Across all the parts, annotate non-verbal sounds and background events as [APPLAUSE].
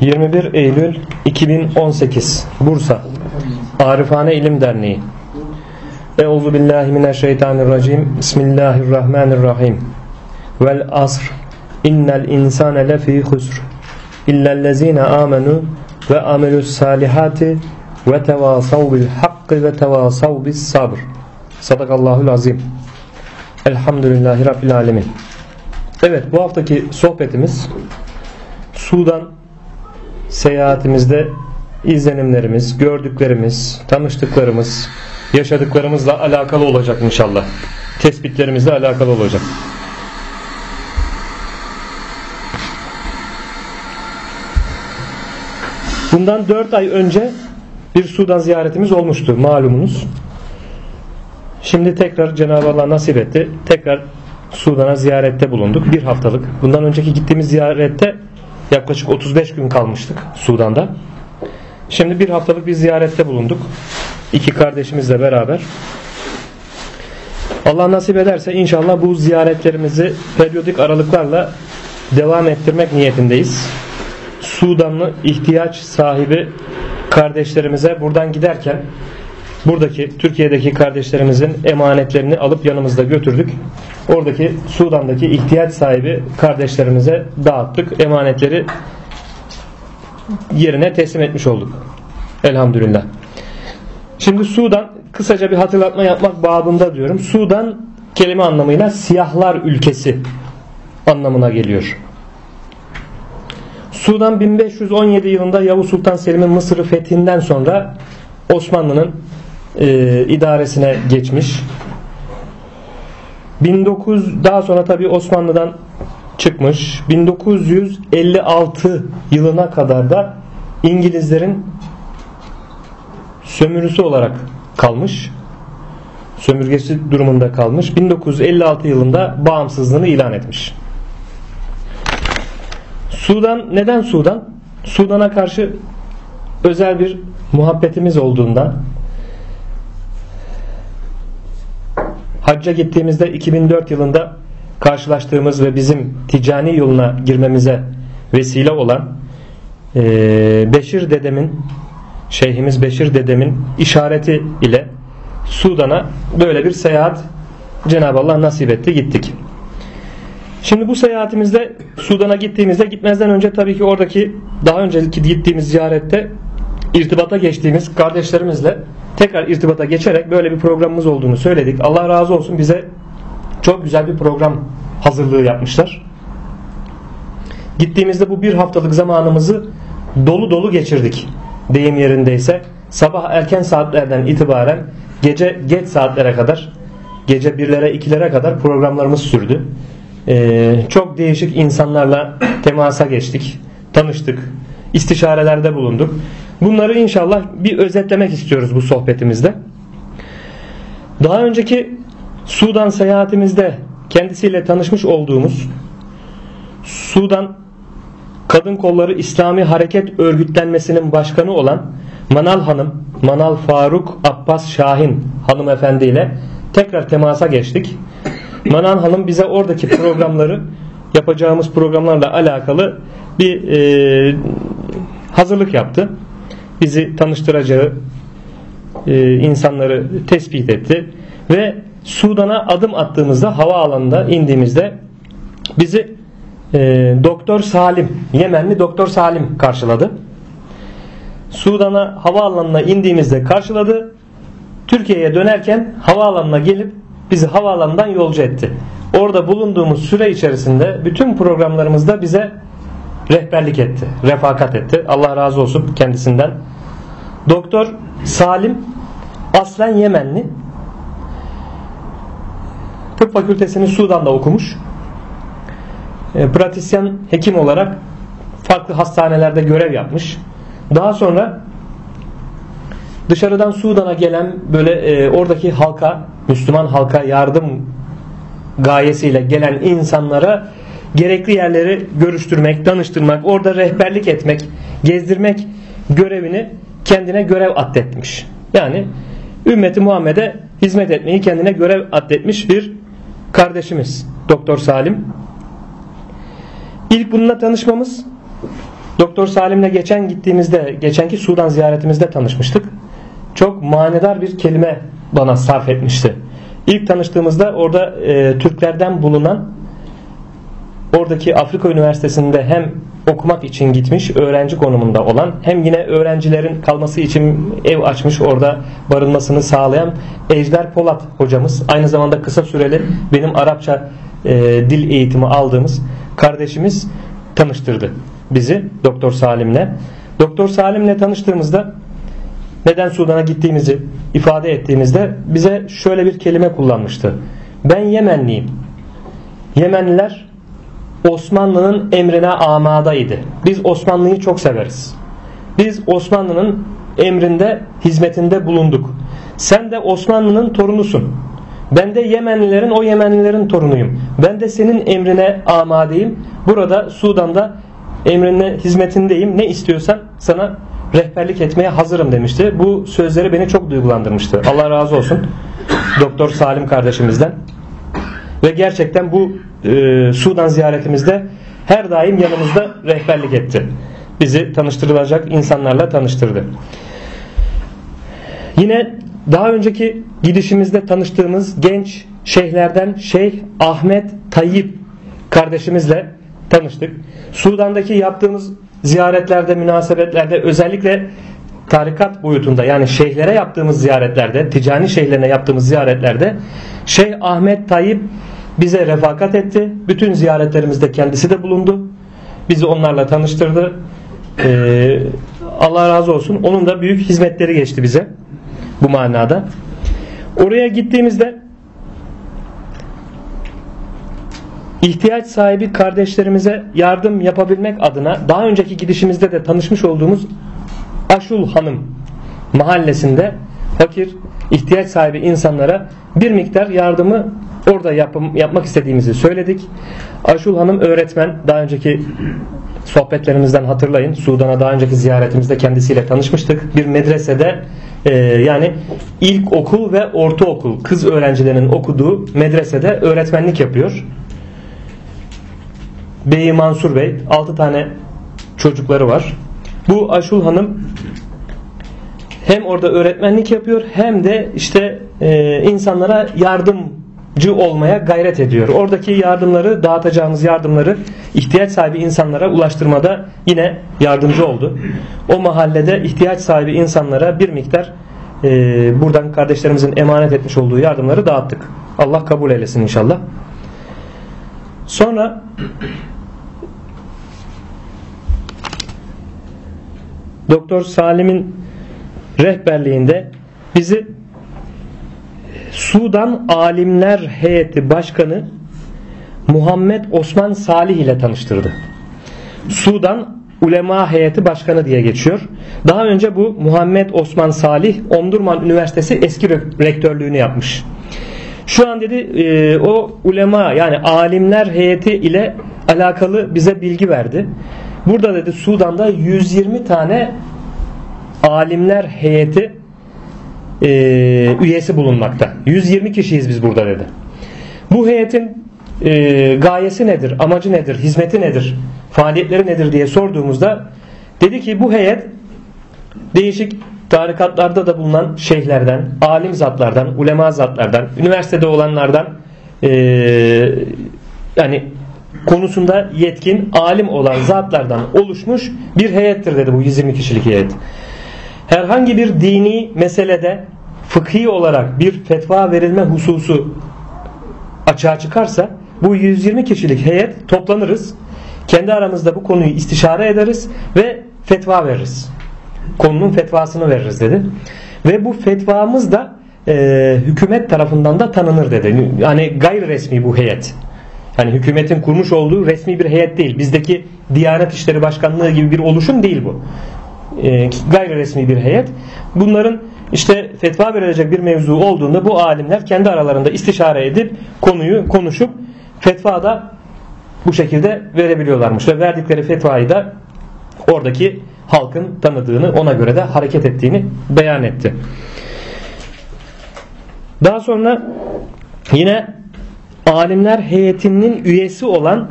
21 Eylül 2018 Bursa. Arifane İlim Derneği. Euzu billahi mineşşeytanirracim. Bismillahirrahmanirrahim. Vel asr. İnnel insane lefî husr. İllellezine amenu ve amelus salihati ve tevasav bil hakkı ve tevasav bis sabr. Sadakallahul azim. Elhamdülillahi Rabbil alemin. Evet bu haftaki sohbetimiz Sudan seyahatimizde izlenimlerimiz, gördüklerimiz, tanıştıklarımız, yaşadıklarımızla alakalı olacak inşallah. Tespitlerimizle alakalı olacak. Bundan 4 ay önce bir Sudan ziyaretimiz olmuştu malumunuz. Şimdi tekrar Cenab-ı Allah nasip etti. Tekrar Sudan'a ziyarette bulunduk. Bir haftalık. Bundan önceki gittiğimiz ziyarette yaklaşık 35 gün kalmıştık Sudan'da. Şimdi bir haftalık bir ziyarette bulunduk. İki kardeşimizle beraber. Allah nasip ederse inşallah bu ziyaretlerimizi periyodik aralıklarla devam ettirmek niyetindeyiz. Sudanlı ihtiyaç sahibi kardeşlerimize buradan giderken buradaki Türkiye'deki kardeşlerimizin emanetlerini alıp yanımızda götürdük. Oradaki Sudan'daki ihtiyaç sahibi kardeşlerimize dağıttık. Emanetleri yerine teslim etmiş olduk. Elhamdülillah. Şimdi Sudan kısaca bir hatırlatma yapmak babında diyorum. Sudan kelime anlamıyla siyahlar ülkesi anlamına geliyor. Sudan 1517 yılında Yavuz Sultan Selim'in Mısır'ı fethinden sonra Osmanlı'nın e, idaresine geçmiş. 1900 daha sonra tabi Osmanlı'dan çıkmış. 1956 yılına kadar da İngilizlerin sömürüsü olarak kalmış. Sömürgesi durumunda kalmış. 1956 yılında bağımsızlığını ilan etmiş. Sudan neden Sudan? Sudan'a karşı özel bir muhabbetimiz olduğundan hacca gittiğimizde 2004 yılında karşılaştığımız ve bizim ticani yoluna girmemize vesile olan e, Beşir dedemin Şeyhimiz Beşir dedemin işareti ile Sudan'a böyle bir seyahat Cenab-ı Allah nasip etti gittik. Şimdi bu seyahatimizde Sudan'a gittiğimizde gitmezden önce tabii ki oradaki daha önceki gittiğimiz ziyarette irtibata geçtiğimiz kardeşlerimizle tekrar irtibata geçerek böyle bir programımız olduğunu söyledik. Allah razı olsun bize çok güzel bir program hazırlığı yapmışlar. Gittiğimizde bu bir haftalık zamanımızı dolu dolu geçirdik. Deyim yerindeyse sabah erken saatlerden itibaren gece geç saatlere kadar gece birlere ikilere kadar programlarımız sürdü. Ee, çok değişik insanlarla temasa geçtik. Tanıştık. istişarelerde bulunduk. Bunları inşallah bir özetlemek istiyoruz bu sohbetimizde. Daha önceki Sudan seyahatimizde kendisiyle tanışmış olduğumuz Sudan Kadın Kolları İslami Hareket Örgütlenmesi'nin başkanı olan Manal Hanım, Manal Faruk Abbas Şahin hanımefendi ile tekrar temasa geçtik. Manal Hanım bize oradaki programları yapacağımız programlarla alakalı bir e, hazırlık yaptı. Bizi tanıştıracağı e, insanları tespit etti ve Sudan'a adım attığımızda hava alanında indiğimizde bizi e, Doktor Salim, Yemenli Doktor Salim karşıladı. Sudan'a havaalanına indiğimizde karşıladı. Türkiye'ye dönerken havaalanına gelip bizi havaalanından yolcu etti. Orada bulunduğumuz süre içerisinde bütün programlarımızda bize rehberlik etti, refakat etti. Allah razı olsun kendisinden. Doktor Salim aslen Yemenli. Tıp fakültesini Sudan'da okumuş. E, pratisyen hekim olarak farklı hastanelerde görev yapmış. Daha sonra dışarıdan Sudan'a gelen böyle e, oradaki halka, Müslüman halka yardım gayesiyle gelen insanlara gerekli yerleri görüştürmek, danıştırmak, orada rehberlik etmek, gezdirmek görevini kendine görev addetmiş. Yani ümmeti Muhammed'e hizmet etmeyi kendine görev addetmiş bir kardeşimiz Doktor Salim. İlk bununla tanışmamız Doktor Salim'le geçen gittiğimizde, geçenki Sudan ziyaretimizde tanışmıştık. Çok manidar bir kelime bana sarf etmişti. İlk tanıştığımızda orada e, Türklerden bulunan oradaki Afrika Üniversitesi'nde hem okumak için gitmiş öğrenci konumunda olan hem yine öğrencilerin kalması için ev açmış orada barınmasını sağlayan Ejder Polat hocamız aynı zamanda kısa süreli benim Arapça e, dil eğitimi aldığımız kardeşimiz tanıştırdı bizi Doktor Salim'le. Doktor Salim'le tanıştığımızda neden Sudan'a gittiğimizi ifade ettiğimizde bize şöyle bir kelime kullanmıştı. Ben Yemenliyim. Yemenliler Osmanlı'nın emrine amadaydı. Biz Osmanlı'yı çok severiz. Biz Osmanlı'nın emrinde, hizmetinde bulunduk. Sen de Osmanlı'nın torunusun. Ben de Yemenlilerin o Yemenlilerin torunuyum. Ben de senin emrine amadeyim. Burada Sudan'da emrine hizmetindeyim. Ne istiyorsan sana rehberlik etmeye hazırım demişti. Bu sözleri beni çok duygulandırmıştı. Allah razı olsun. Doktor Salim kardeşimizden. Ve gerçekten bu e, Sudan ziyaretimizde her daim yanımızda rehberlik etti. Bizi tanıştırılacak insanlarla tanıştırdı. Yine daha önceki gidişimizde tanıştığımız genç şeyhlerden Şeyh Ahmet Tayyip kardeşimizle tanıştık. Sudan'daki yaptığımız ziyaretlerde, münasebetlerde özellikle tarikat boyutunda yani şeyhlere yaptığımız ziyaretlerde, ticani şeyhlerine yaptığımız ziyaretlerde Şeyh Ahmet Tayyip bize refakat etti. Bütün ziyaretlerimizde kendisi de bulundu. Bizi onlarla tanıştırdı. Ee, Allah razı olsun. Onun da büyük hizmetleri geçti bize bu manada. Oraya gittiğimizde ihtiyaç sahibi kardeşlerimize yardım yapabilmek adına daha önceki gidişimizde de tanışmış olduğumuz Aşul Hanım mahallesinde fakir ihtiyaç sahibi insanlara bir miktar yardımı orada yapım, yapmak istediğimizi söyledik. Aşul Hanım öğretmen daha önceki sohbetlerimizden hatırlayın. Sudan'a daha önceki ziyaretimizde kendisiyle tanışmıştık. Bir medresede e, yani ilk okul ve ortaokul kız öğrencilerinin okuduğu medresede öğretmenlik yapıyor. Bey Mansur Bey 6 tane çocukları var. Bu Aşul Hanım hem orada öğretmenlik yapıyor hem de işte e, insanlara yardımcı olmaya gayret ediyor. Oradaki yardımları dağıtacağımız yardımları ihtiyaç sahibi insanlara ulaştırmada yine yardımcı oldu. O mahallede ihtiyaç sahibi insanlara bir miktar e, buradan kardeşlerimizin emanet etmiş olduğu yardımları dağıttık. Allah kabul eylesin inşallah. Sonra Doktor Salim'in rehberliğinde bizi Sudan Alimler Heyeti Başkanı Muhammed Osman Salih ile tanıştırdı. Sudan Ulema Heyeti Başkanı diye geçiyor. Daha önce bu Muhammed Osman Salih Omdurman Üniversitesi eski rektörlüğünü yapmış. Şu an dedi e, o ulema yani alimler heyeti ile alakalı bize bilgi verdi. Burada dedi Sudan'da 120 tane alimler heyeti e, üyesi bulunmakta. 120 kişiyiz biz burada dedi. Bu heyetin e, gayesi nedir, amacı nedir, hizmeti nedir, faaliyetleri nedir diye sorduğumuzda dedi ki bu heyet değişik tarikatlarda da bulunan şeyhlerden, alim zatlardan, ulema zatlardan, üniversitede olanlardan e, yani konusunda yetkin, alim olan zatlardan oluşmuş bir heyettir dedi bu 120 kişilik heyet. Herhangi bir dini meselede fıkhi olarak bir fetva verilme hususu açığa çıkarsa bu 120 kişilik heyet toplanırız. Kendi aramızda bu konuyu istişare ederiz ve fetva veririz. Konunun fetvasını veririz dedi. Ve bu fetvamız da e, hükümet tarafından da tanınır dedi. Yani gayri resmi bu heyet. Yani hükümetin kurmuş olduğu resmi bir heyet değil. Bizdeki Diyanet İşleri Başkanlığı gibi bir oluşum değil bu. E, gayri resmi bir heyet. Bunların işte fetva verilecek bir mevzu olduğunda bu alimler kendi aralarında istişare edip konuyu konuşup fetva da bu şekilde verebiliyorlarmış ve verdikleri fetvayı da oradaki halkın tanıdığını ona göre de hareket ettiğini beyan etti. Daha sonra yine alimler heyetinin üyesi olan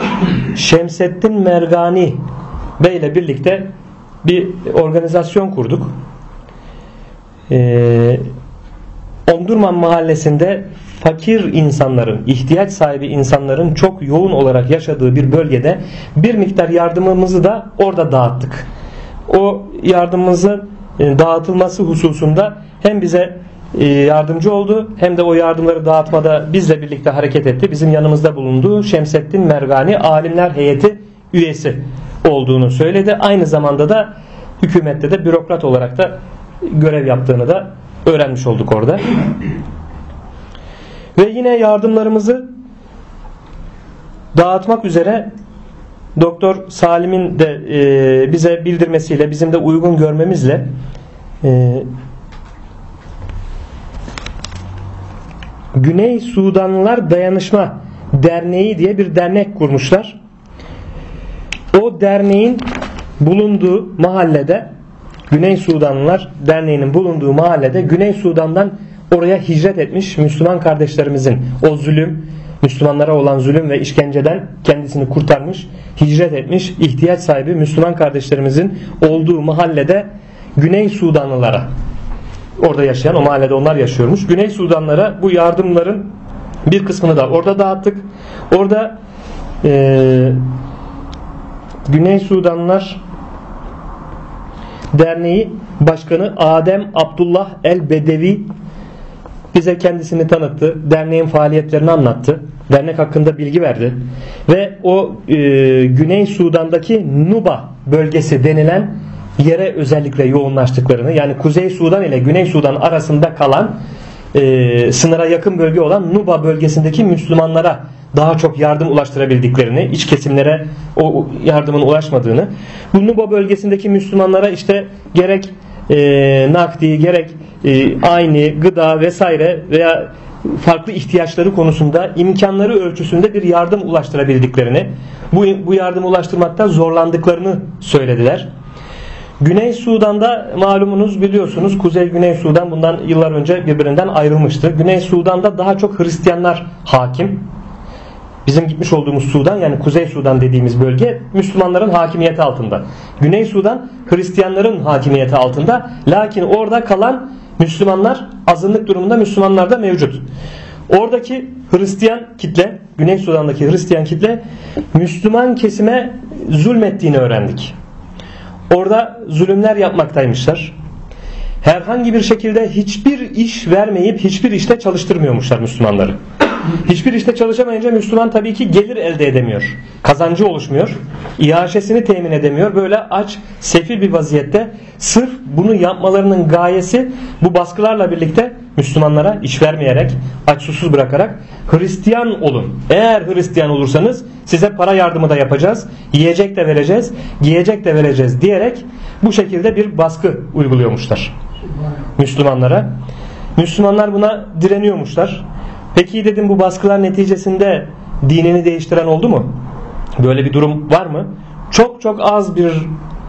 Şemseddin Mergani Bey ile birlikte bir organizasyon kurduk. Ee, Omdurman mahallesinde fakir insanların, ihtiyaç sahibi insanların çok yoğun olarak yaşadığı bir bölgede bir miktar yardımımızı da orada dağıttık. O yardımımızı e, dağıtılması hususunda hem bize e, yardımcı oldu hem de o yardımları dağıtmada bizle birlikte hareket etti. Bizim yanımızda bulunduğu Şemsettin Mergani Alimler Heyeti üyesi olduğunu söyledi. Aynı zamanda da hükümette de bürokrat olarak da görev yaptığını da öğrenmiş olduk orada. Ve yine yardımlarımızı dağıtmak üzere Doktor Salim'in de e, bize bildirmesiyle bizim de uygun görmemizle e, Güney Sudanlılar Dayanışma Derneği diye bir dernek kurmuşlar. O derneğin bulunduğu mahallede Güney Sudanlılar Derneği'nin bulunduğu mahallede Güney Sudan'dan oraya hicret etmiş Müslüman kardeşlerimizin o zulüm, Müslümanlara olan zulüm ve işkenceden kendisini kurtarmış, hicret etmiş, ihtiyaç sahibi Müslüman kardeşlerimizin olduğu mahallede Güney Sudanlılara orada yaşayan o mahallede onlar yaşıyormuş. Güney Sudanlara bu yardımların bir kısmını da orada dağıttık. Orada e, Güney Sudanlar Derneği Başkanı Adem Abdullah El Bedevi bize kendisini tanıttı. Derneğin faaliyetlerini anlattı. Dernek hakkında bilgi verdi. Ve o e, Güney Sudan'daki Nuba bölgesi denilen yere özellikle yoğunlaştıklarını yani Kuzey Sudan ile Güney Sudan arasında kalan e, sınıra yakın bölge olan Nuba bölgesindeki Müslümanlara daha çok yardım ulaştırabildiklerini, iç kesimlere o yardımın ulaşmadığını, bu Nuba bölgesindeki Müslümanlara işte gerek e, nakdi, gerek e, aynı, gıda vesaire veya farklı ihtiyaçları konusunda imkanları ölçüsünde bir yardım ulaştırabildiklerini, bu, bu yardımı ulaştırmakta zorlandıklarını söylediler. Güney Sudan'da malumunuz biliyorsunuz Kuzey Güney Sudan bundan yıllar önce birbirinden ayrılmıştı. Güney Sudan'da daha çok Hristiyanlar hakim. Bizim gitmiş olduğumuz Sudan yani Kuzey Sudan dediğimiz bölge Müslümanların hakimiyeti altında. Güney Sudan Hristiyanların hakimiyeti altında. Lakin orada kalan Müslümanlar azınlık durumunda Müslümanlar da mevcut. Oradaki Hristiyan kitle, Güney Sudan'daki Hristiyan kitle Müslüman kesime zulmettiğini öğrendik. Orada zulümler yapmaktaymışlar. Herhangi bir şekilde hiçbir iş vermeyip hiçbir işte çalıştırmıyormuşlar Müslümanları. Hiçbir işte çalışamayınca Müslüman tabii ki gelir elde edemiyor. Kazancı oluşmuyor. İaşesini temin edemiyor. Böyle aç, sefil bir vaziyette sırf bunu yapmalarının gayesi bu baskılarla birlikte Müslümanlara iş vermeyerek, aç susuz bırakarak Hristiyan olun. Eğer Hristiyan olursanız size para yardımı da yapacağız. Yiyecek de vereceğiz, giyecek de vereceğiz diyerek bu şekilde bir baskı uyguluyormuşlar Müslümanlara. Müslümanlar buna direniyormuşlar. Peki dedim bu baskılar neticesinde dinini değiştiren oldu mu? Böyle bir durum var mı? Çok çok az bir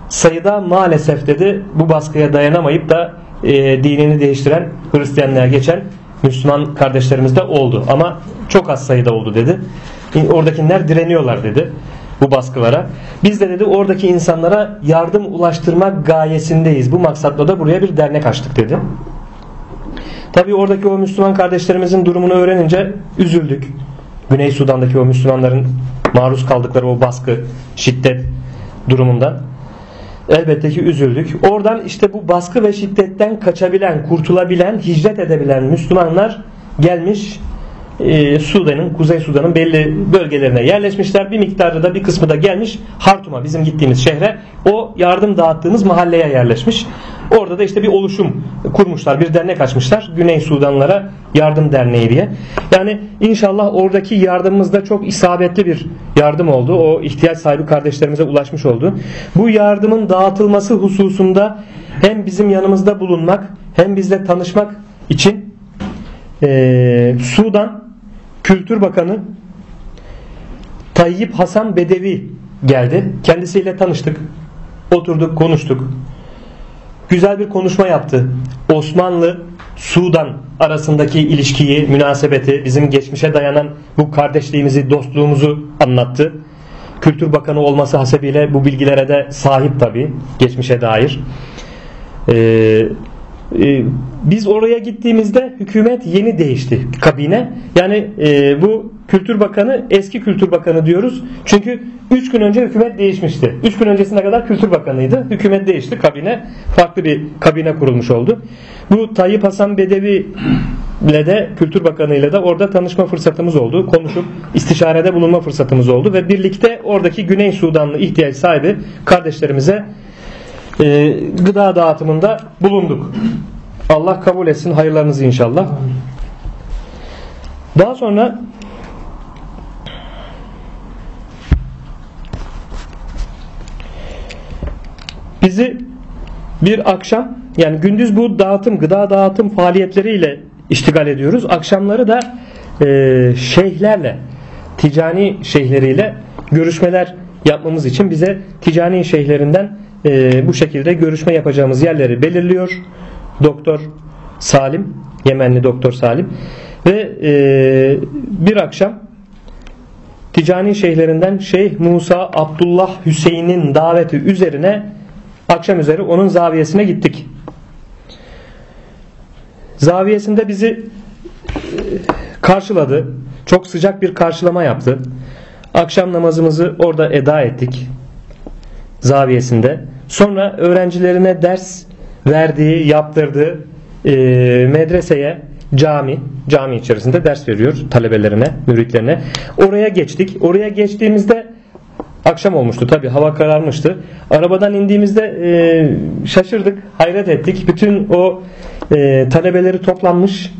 sayıda maalesef dedi bu baskıya dayanamayıp da e, dinini değiştiren Hristiyanlığa geçen Müslüman kardeşlerimiz de oldu. Ama çok az sayıda oldu dedi. Oradakiler direniyorlar dedi bu baskılara. Biz de dedi oradaki insanlara yardım ulaştırmak gayesindeyiz. Bu maksatla da buraya bir dernek açtık dedi. Tabi oradaki o Müslüman kardeşlerimizin durumunu öğrenince üzüldük. Güney Sudan'daki o Müslümanların maruz kaldıkları o baskı, şiddet durumundan. Elbette ki üzüldük. Oradan işte bu baskı ve şiddetten kaçabilen, kurtulabilen, hicret edebilen Müslümanlar gelmiş e, Sudan'ın, Kuzey Sudan'ın belli bölgelerine yerleşmişler. Bir miktarda da bir kısmı da gelmiş Hartum'a bizim gittiğimiz şehre o yardım dağıttığımız mahalleye yerleşmiş. Orada da işte bir oluşum kurmuşlar, bir dernek açmışlar. Güney Sudanlara Yardım Derneği diye. Yani inşallah oradaki yardımımız da çok isabetli bir yardım oldu. O ihtiyaç sahibi kardeşlerimize ulaşmış oldu. Bu yardımın dağıtılması hususunda hem bizim yanımızda bulunmak hem bizle tanışmak için e, Sudan Kültür Bakanı Tayyip Hasan Bedevi geldi. Kendisiyle tanıştık. Oturduk, konuştuk. Güzel bir konuşma yaptı. Osmanlı Sudan arasındaki ilişkiyi, münasebeti, bizim geçmişe dayanan bu kardeşliğimizi, dostluğumuzu anlattı. Kültür Bakanı olması hasebiyle bu bilgilere de sahip tabi geçmişe dair. Ee, e, biz oraya gittiğimizde hükümet yeni değişti kabine. Yani e, bu Kültür Bakanı eski Kültür Bakanı diyoruz. Çünkü 3 gün önce hükümet değişmişti. 3 gün öncesine kadar Kültür Bakanıydı. Hükümet değişti. Kabine farklı bir kabine kurulmuş oldu. Bu Tayyip Hasan Bedevi ile de Kültür Bakanı ile de orada tanışma fırsatımız oldu. Konuşup istişarede bulunma fırsatımız oldu ve birlikte oradaki Güney Sudanlı ihtiyaç sahibi kardeşlerimize e, gıda dağıtımında bulunduk. Allah kabul etsin hayırlarınızı inşallah. Daha sonra bizi bir akşam yani gündüz bu dağıtım gıda dağıtım faaliyetleriyle iştigal ediyoruz. Akşamları da e, şeyhlerle ticani şeyhleriyle görüşmeler yapmamız için bize ticani şeyhlerinden e, bu şekilde görüşme yapacağımız yerleri belirliyor. Doktor Salim, Yemenli Doktor Salim ve e, bir akşam ticani şeyhlerinden Şeyh Musa Abdullah Hüseyin'in daveti üzerine akşam üzeri onun zaviyesine gittik. Zaviyesinde bizi e, karşıladı. Çok sıcak bir karşılama yaptı. Akşam namazımızı orada eda ettik. Zaviyesinde. Sonra öğrencilerine ders verdiği, yaptırdığı e, medreseye cami, cami içerisinde ders veriyor talebelerine, müritlerine. Oraya geçtik. Oraya geçtiğimizde akşam olmuştu tabi hava kararmıştı. Arabadan indiğimizde e, şaşırdık, hayret ettik. Bütün o e, talebeleri toplanmış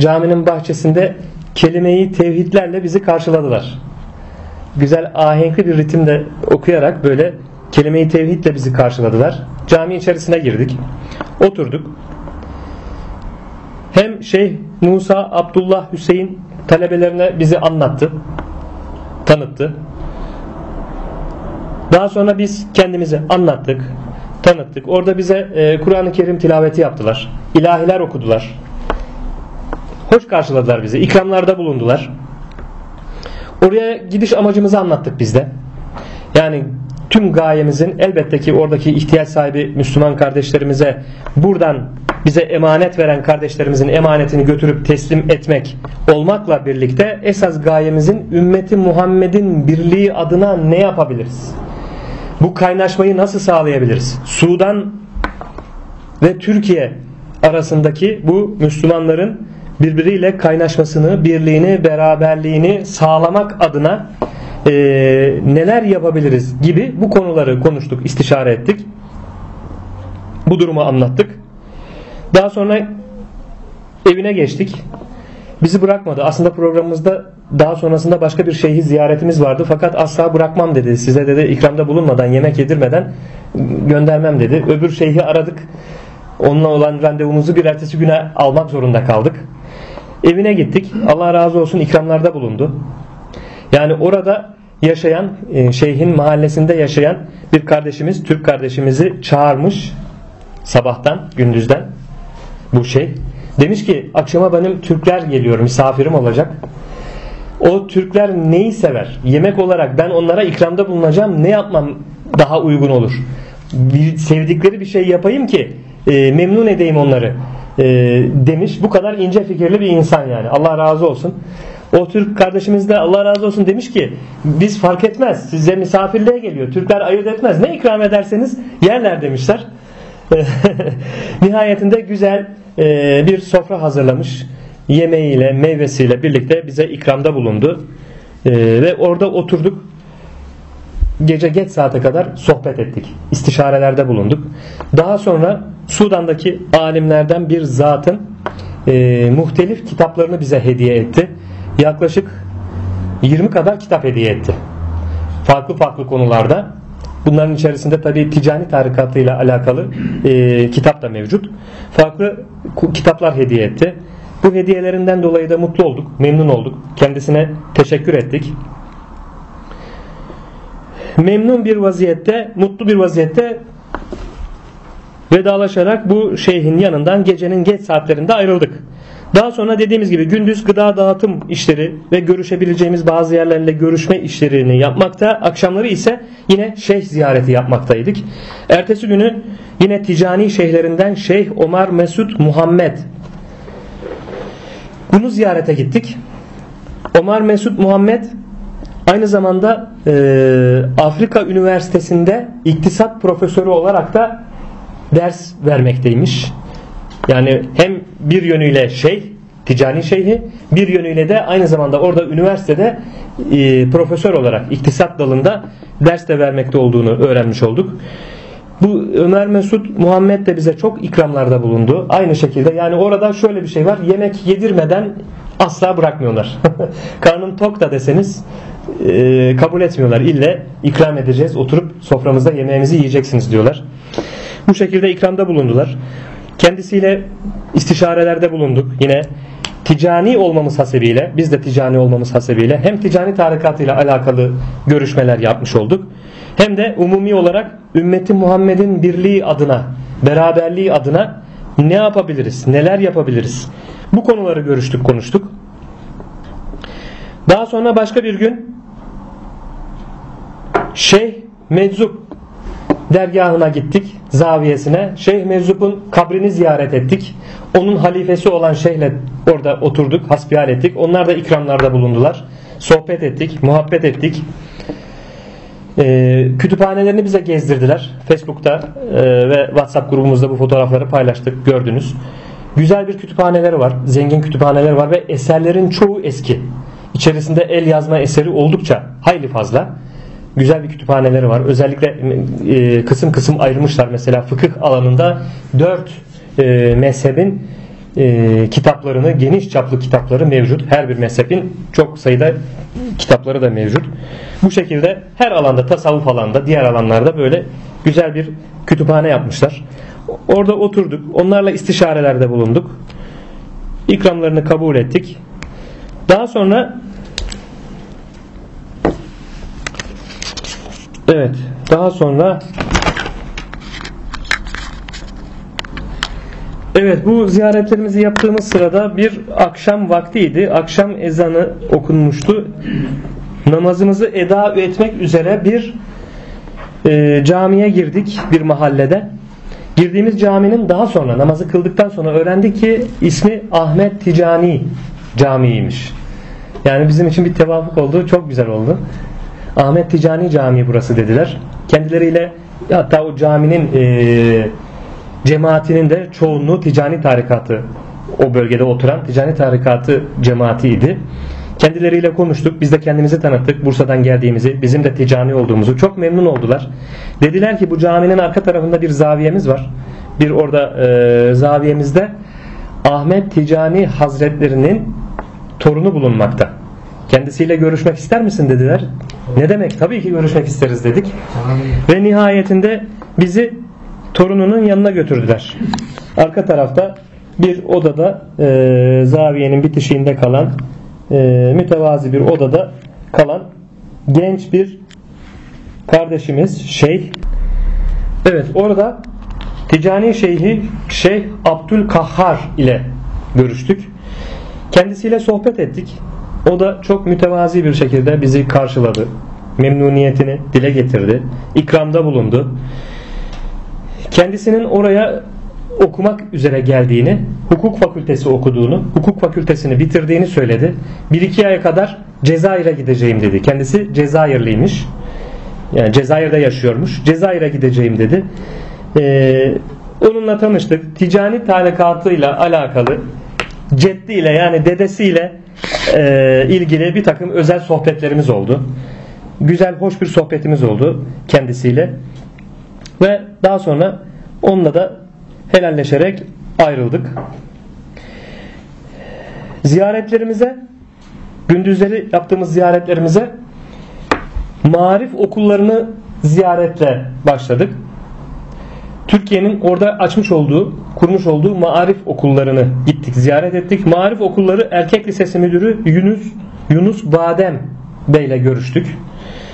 caminin bahçesinde kelimeyi tevhidlerle bizi karşıladılar. Güzel ahenkli bir ritimde okuyarak böyle kelime-i tevhidle bizi karşıladılar. Cami içerisine girdik. Oturduk. Hem Şeyh Musa Abdullah Hüseyin talebelerine bizi anlattı. Tanıttı. Daha sonra biz kendimizi anlattık. Tanıttık. Orada bize e, Kur'an-ı Kerim tilaveti yaptılar. İlahiler okudular. Hoş karşıladılar bizi. İkramlarda bulundular. Oraya gidiş amacımızı anlattık biz de. Yani tüm gayemizin elbette ki oradaki ihtiyaç sahibi Müslüman kardeşlerimize buradan bize emanet veren kardeşlerimizin emanetini götürüp teslim etmek olmakla birlikte esas gayemizin ümmeti Muhammed'in birliği adına ne yapabiliriz? Bu kaynaşmayı nasıl sağlayabiliriz? Sudan ve Türkiye arasındaki bu Müslümanların birbiriyle kaynaşmasını, birliğini, beraberliğini sağlamak adına e, neler yapabiliriz gibi bu konuları konuştuk, istişare ettik. Bu durumu anlattık. Daha sonra evine geçtik. Bizi bırakmadı. Aslında programımızda daha sonrasında başka bir şeyhi ziyaretimiz vardı. Fakat asla bırakmam dedi. Size dedi ikramda bulunmadan, yemek yedirmeden göndermem dedi. Öbür şeyhi aradık. Onunla olan randevumuzu bir ertesi güne almak zorunda kaldık. Evine gittik. Allah razı olsun ikramlarda bulundu. Yani orada yaşayan, e, şeyhin mahallesinde yaşayan bir kardeşimiz, Türk kardeşimizi çağırmış sabahtan, gündüzden bu şey. Demiş ki akşama benim Türkler geliyor, misafirim olacak. O Türkler neyi sever? Yemek olarak ben onlara ikramda bulunacağım. Ne yapmam daha uygun olur? Bir, sevdikleri bir şey yapayım ki e, memnun edeyim onları e, demiş. Bu kadar ince fikirli bir insan yani. Allah razı olsun. O Türk kardeşimiz de Allah razı olsun demiş ki biz fark etmez. Size misafirliğe geliyor. Türkler ayırt etmez. Ne ikram ederseniz yerler demişler. [LAUGHS] Nihayetinde güzel e, bir sofra hazırlamış. Yemeğiyle, meyvesiyle birlikte bize ikramda bulundu. E, ve orada oturduk. Gece geç saate kadar sohbet ettik. İstişarelerde bulunduk. Daha sonra Sudan'daki alimlerden bir zatın e, muhtelif kitaplarını bize hediye etti. Yaklaşık 20 kadar kitap hediye etti. Farklı farklı konularda. Bunların içerisinde tabi ticani tarikatıyla alakalı e, kitap da mevcut. Farklı kitaplar hediye etti. Bu hediyelerinden dolayı da mutlu olduk, memnun olduk. Kendisine teşekkür ettik. Memnun bir vaziyette, mutlu bir vaziyette vedalaşarak bu şeyhin yanından gecenin geç saatlerinde ayrıldık. Daha sonra dediğimiz gibi gündüz gıda dağıtım işleri ve görüşebileceğimiz bazı yerlerle görüşme işlerini yapmakta. Akşamları ise yine şeyh ziyareti yapmaktaydık. Ertesi günü yine ticani şeyhlerinden Şeyh Omar Mesut Muhammed. Bunu ziyarete gittik. Omar Mesut Muhammed aynı zamanda e, Afrika Üniversitesi'nde iktisat profesörü olarak da ders vermekteymiş. Yani hem bir yönüyle şey ticani şeyhi bir yönüyle de aynı zamanda orada üniversitede e, profesör olarak iktisat dalında ders de vermekte olduğunu öğrenmiş olduk. Bu Ömer Mesut Muhammed de bize çok ikramlarda bulundu. Aynı şekilde yani orada şöyle bir şey var. Yemek yedirmeden asla bırakmıyorlar. [LAUGHS] Karnım tok da deseniz e, kabul etmiyorlar. İlle ikram edeceğiz. Oturup soframızda yemeğimizi yiyeceksiniz diyorlar. Bu şekilde ikramda bulundular. Kendisiyle istişarelerde bulunduk. Yine ticani olmamız hasebiyle, biz de ticani olmamız hasebiyle hem ticani tarikatıyla alakalı görüşmeler yapmış olduk. Hem de umumi olarak ümmeti Muhammed'in birliği adına, beraberliği adına ne yapabiliriz, neler yapabiliriz? Bu konuları görüştük, konuştuk. Daha sonra başka bir gün Şeyh Meczup dergahına gittik, zaviyesine. Şeyh Meczup'un kabrini ziyaret ettik. Onun halifesi olan şeyhle orada oturduk, hasbihal ettik. Onlar da ikramlarda bulundular. Sohbet ettik, muhabbet ettik. Ee, kütüphanelerini bize gezdirdiler. Facebook'ta e, ve WhatsApp grubumuzda bu fotoğrafları paylaştık, gördünüz. Güzel bir kütüphaneleri var, zengin kütüphaneleri var ve eserlerin çoğu eski. İçerisinde el yazma eseri oldukça hayli fazla güzel bir kütüphaneleri var. Özellikle e, kısım kısım ayrılmışlar. Mesela fıkıh alanında dört e, mezhebin e, kitaplarını, geniş çaplı kitapları mevcut. Her bir mezhebin çok sayıda kitapları da mevcut. Bu şekilde her alanda, tasavvuf alanda, diğer alanlarda böyle güzel bir kütüphane yapmışlar. Orada oturduk. Onlarla istişarelerde bulunduk. İkramlarını kabul ettik. Daha sonra Evet. Daha sonra Evet bu ziyaretlerimizi yaptığımız sırada bir akşam vaktiydi. Akşam ezanı okunmuştu. Namazımızı eda etmek üzere bir e, camiye girdik bir mahallede. Girdiğimiz caminin daha sonra namazı kıldıktan sonra öğrendik ki ismi Ahmet Ticani Camii'ymiş. Yani bizim için bir tevafuk oldu. Çok güzel oldu. Ahmet Ticani Camii burası dediler. Kendileriyle hatta o caminin e, cemaatinin de çoğunluğu ticani tarikatı o bölgede oturan ticani tarikatı cemaatiydi. Kendileriyle konuştuk. Biz de kendimizi tanıttık. Bursa'dan geldiğimizi, bizim de ticani olduğumuzu. Çok memnun oldular. Dediler ki bu caminin arka tarafında bir zaviyemiz var. Bir orada e, zaviyemizde Ahmet Ticani Hazretlerinin torunu bulunmakta. Kendisiyle görüşmek ister misin dediler. Ne demek? Tabii ki görüşmek isteriz dedik. Ve nihayetinde bizi torununun yanına götürdüler. Arka tarafta bir odada e, zaviyenin bitişiğinde kalan e, mütevazi bir odada kalan genç bir kardeşimiz şeyh evet orada ticani şeyhi Şeyh Abdülkahhar ile görüştük. Kendisiyle sohbet ettik. O da çok mütevazi bir şekilde bizi karşıladı. Memnuniyetini dile getirdi. İkramda bulundu. Kendisinin oraya okumak üzere geldiğini, hukuk fakültesi okuduğunu, hukuk fakültesini bitirdiğini söyledi. Bir iki aya kadar Cezayir'e gideceğim dedi. Kendisi Cezayirliymiş. Yani Cezayir'de yaşıyormuş. Cezayir'e gideceğim dedi. Ee, onunla tanıştık. Ticani talekatıyla alakalı ceddiyle yani dedesiyle e, ilgili bir takım özel sohbetlerimiz oldu. Güzel, hoş bir sohbetimiz oldu kendisiyle. Ve daha sonra onunla da helalleşerek ayrıldık. Ziyaretlerimize, gündüzleri yaptığımız ziyaretlerimize marif okullarını ziyaretle başladık. Türkiye'nin orada açmış olduğu, kurmuş olduğu maarif okullarını gittik, ziyaret ettik. Maarif okulları Erkek Lisesi Müdürü Yunus Yunus Badem Bey ile görüştük.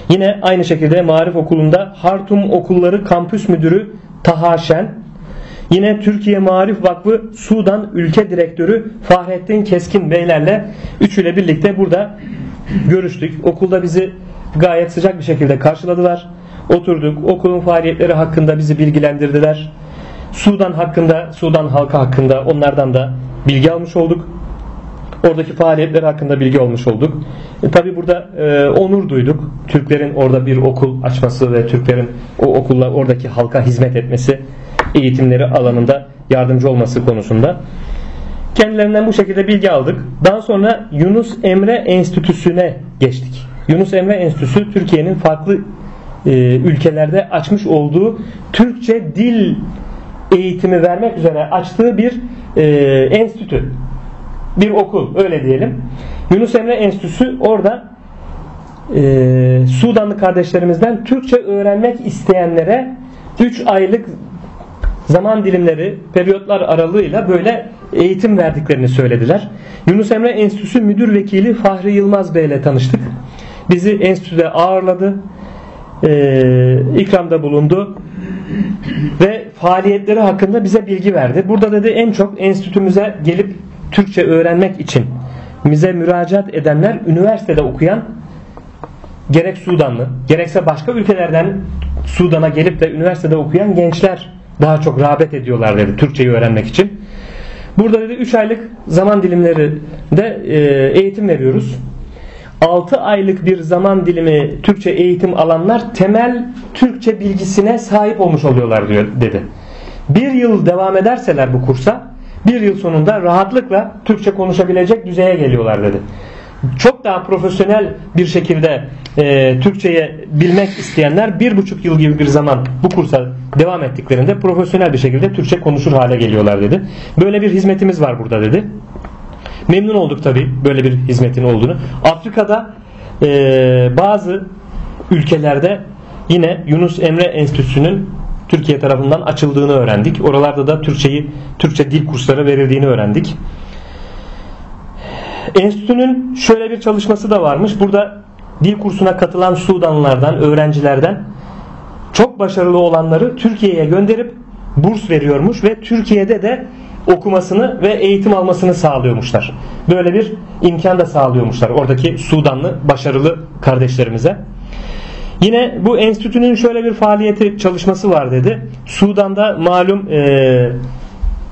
Yine aynı şekilde Maarif Okulu'nda Hartum Okulları Kampüs Müdürü Taha Şen. Yine Türkiye Marif Vakfı Sudan Ülke Direktörü Fahrettin Keskin Beylerle üçüyle birlikte burada görüştük. Okulda bizi gayet sıcak bir şekilde karşıladılar. Oturduk. Okulun faaliyetleri hakkında bizi bilgilendirdiler. Sudan hakkında, Sudan halkı hakkında onlardan da bilgi almış olduk. Oradaki faaliyetler hakkında bilgi olmuş olduk. E, Tabi burada e, onur duyduk. Türklerin orada bir okul açması ve Türklerin o okulla oradaki halka hizmet etmesi, eğitimleri alanında yardımcı olması konusunda. Kendilerinden bu şekilde bilgi aldık. Daha sonra Yunus Emre Enstitüsü'ne geçtik. Yunus Emre Enstitüsü Türkiye'nin farklı e, ülkelerde açmış olduğu Türkçe dil eğitimi vermek üzere açtığı bir e, enstitü. Bir okul öyle diyelim. Yunus Emre Enstitüsü orada e, Sudanlı kardeşlerimizden Türkçe öğrenmek isteyenlere 3 aylık zaman dilimleri, periyotlar aralığıyla böyle eğitim verdiklerini söylediler. Yunus Emre Enstitüsü Müdür Vekili Fahri Yılmaz Bey ile tanıştık. Bizi enstitüde ağırladı. Ee, ikramda bulundu ve faaliyetleri hakkında bize bilgi verdi. Burada dedi en çok enstitümüze gelip Türkçe öğrenmek için bize müracaat edenler üniversitede okuyan gerek Sudanlı gerekse başka ülkelerden Sudan'a gelip de üniversitede okuyan gençler daha çok rağbet ediyorlar dedi Türkçeyi öğrenmek için. Burada dedi 3 aylık zaman dilimlerinde e, eğitim veriyoruz. 6 aylık bir zaman dilimi Türkçe eğitim alanlar temel Türkçe bilgisine sahip olmuş oluyorlar diyor dedi. Bir yıl devam ederseler bu kursa bir yıl sonunda rahatlıkla Türkçe konuşabilecek düzeye geliyorlar dedi. Çok daha profesyonel bir şekilde e, Türkçeyi bilmek isteyenler bir buçuk yıl gibi bir zaman bu kursa devam ettiklerinde profesyonel bir şekilde Türkçe konuşur hale geliyorlar dedi. Böyle bir hizmetimiz var burada dedi. Memnun olduk tabi böyle bir hizmetin olduğunu. Afrika'da e, bazı ülkelerde yine Yunus Emre Enstitüsü'nün Türkiye tarafından açıldığını öğrendik. Oralarda da Türkçeyi Türkçe dil kursları verildiğini öğrendik. Enstitünün şöyle bir çalışması da varmış. Burada dil kursuna katılan Sudanlılardan, öğrencilerden çok başarılı olanları Türkiye'ye gönderip burs veriyormuş ve Türkiye'de de okumasını ve eğitim almasını sağlıyormuşlar. Böyle bir imkan da sağlıyormuşlar oradaki Sudanlı başarılı kardeşlerimize. Yine bu enstitünün şöyle bir faaliyeti çalışması var dedi. Sudan'da malum e,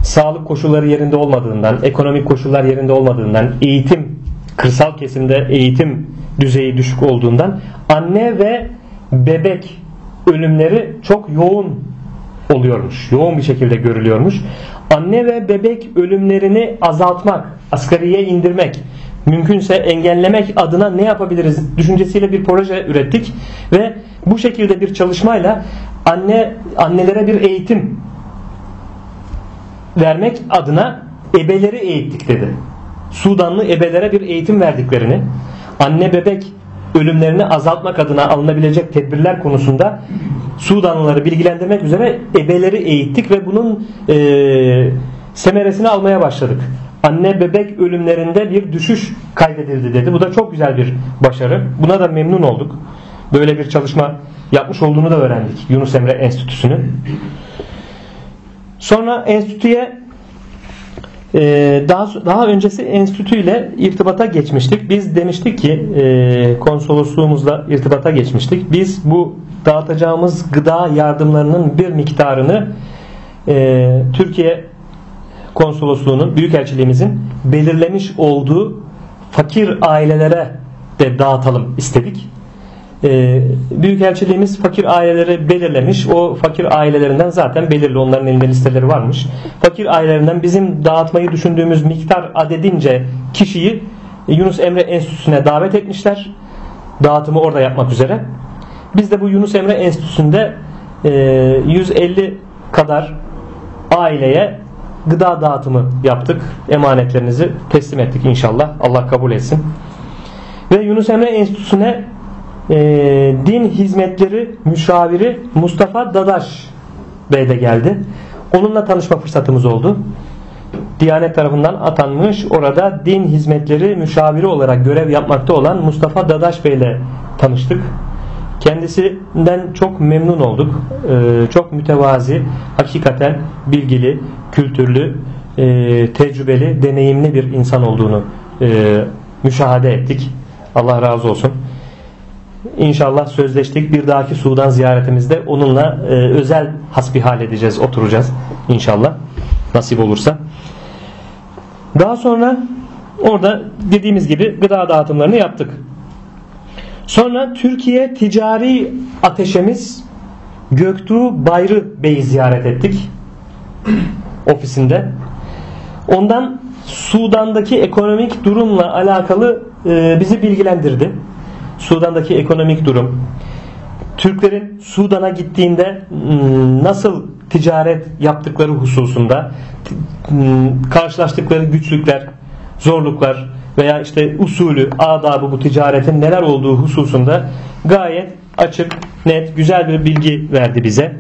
sağlık koşulları yerinde olmadığından, ekonomik koşullar yerinde olmadığından, eğitim kırsal kesimde eğitim düzeyi düşük olduğundan anne ve bebek ölümleri çok yoğun oluyormuş. Yoğun bir şekilde görülüyormuş. Anne ve bebek ölümlerini azaltmak, asgariye indirmek, mümkünse engellemek adına ne yapabiliriz düşüncesiyle bir proje ürettik ve bu şekilde bir çalışmayla anne annelere bir eğitim vermek adına ebeleri eğittik dedi. Sudanlı ebelere bir eğitim verdiklerini, anne bebek ölümlerini azaltmak adına alınabilecek tedbirler konusunda Sudanlıları bilgilendirmek üzere ebeleri eğittik ve bunun e, semeresini almaya başladık. Anne bebek ölümlerinde bir düşüş kaydedildi dedi. Bu da çok güzel bir başarı. Buna da memnun olduk. Böyle bir çalışma yapmış olduğunu da öğrendik. Yunus Emre Enstitüsü'nün. Sonra enstitüye daha daha öncesi enstitü ile irtibata geçmiştik. Biz demiştik ki e, konsolosluğumuzla irtibata geçmiştik. Biz bu dağıtacağımız gıda yardımlarının bir miktarını e, Türkiye konsolosluğunun büyükelçiliğimizin belirlemiş olduğu fakir ailelere de dağıtalım istedik. E, büyükelçiliğimiz fakir aileleri belirlemiş. O fakir ailelerinden zaten belirli. Onların elinde listeleri varmış. Fakir ailelerinden bizim dağıtmayı düşündüğümüz miktar adedince kişiyi Yunus Emre Enstitüsü'ne davet etmişler. Dağıtımı orada yapmak üzere. Biz de bu Yunus Emre Enstitüsü'nde e, 150 kadar aileye gıda dağıtımı yaptık. Emanetlerinizi teslim ettik inşallah. Allah kabul etsin. Ve Yunus Emre Enstitüsü'ne e, din hizmetleri müşaviri Mustafa Dadaş Bey de geldi. Onunla tanışma fırsatımız oldu. Diyanet tarafından atanmış orada din hizmetleri müşaviri olarak görev yapmakta olan Mustafa Dadaş Bey ile tanıştık. Kendisinden çok memnun olduk. Ee, çok mütevazi, hakikaten bilgili, kültürlü, e, tecrübeli, deneyimli bir insan olduğunu e, müşahede ettik. Allah razı olsun. İnşallah sözleştik. Bir dahaki Sudan ziyaretimizde onunla e, özel hasbihal edeceğiz, oturacağız inşallah. Nasip olursa. Daha sonra orada dediğimiz gibi gıda dağıtımlarını yaptık. Sonra Türkiye ticari ateşemiz Göktuğ Bayrı Bey'i ziyaret ettik. Ofisinde. Ondan Sudan'daki ekonomik durumla alakalı e, bizi bilgilendirdi. Sudan'daki ekonomik durum, Türklerin Sudan'a gittiğinde ıı, nasıl ticaret yaptıkları hususunda ıı, karşılaştıkları güçlükler, zorluklar veya işte usulü, adabı bu ticaretin neler olduğu hususunda gayet açık, net, güzel bir bilgi verdi bize.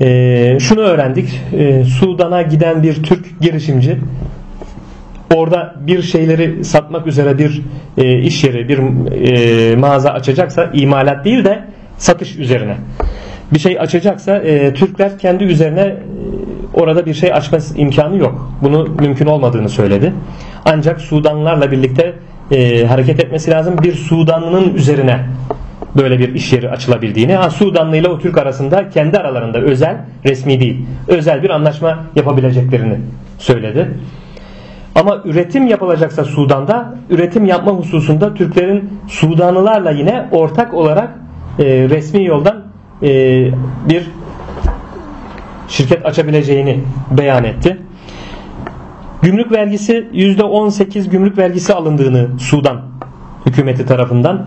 Ee, şunu öğrendik. Ee, Sudan'a giden bir Türk girişimci orada bir şeyleri satmak üzere bir e, iş yeri, bir e, mağaza açacaksa imalat değil de satış üzerine bir şey açacaksa e, Türkler kendi üzerine e, orada bir şey açma imkanı yok. Bunu mümkün olmadığını söyledi. Ancak Sudanlılarla birlikte e, hareket etmesi lazım. Bir Sudanlının üzerine böyle bir iş yeri açılabildiğini. Ha, Sudanlı ile o Türk arasında kendi aralarında özel, resmi değil, özel bir anlaşma yapabileceklerini söyledi. Ama üretim yapılacaksa Sudan'da üretim yapma hususunda Türklerin Sudanlılarla yine ortak olarak e, resmi yoldan e, bir şirket açabileceğini beyan etti. Gümrük vergisi %18 gümrük vergisi alındığını Sudan hükümeti tarafından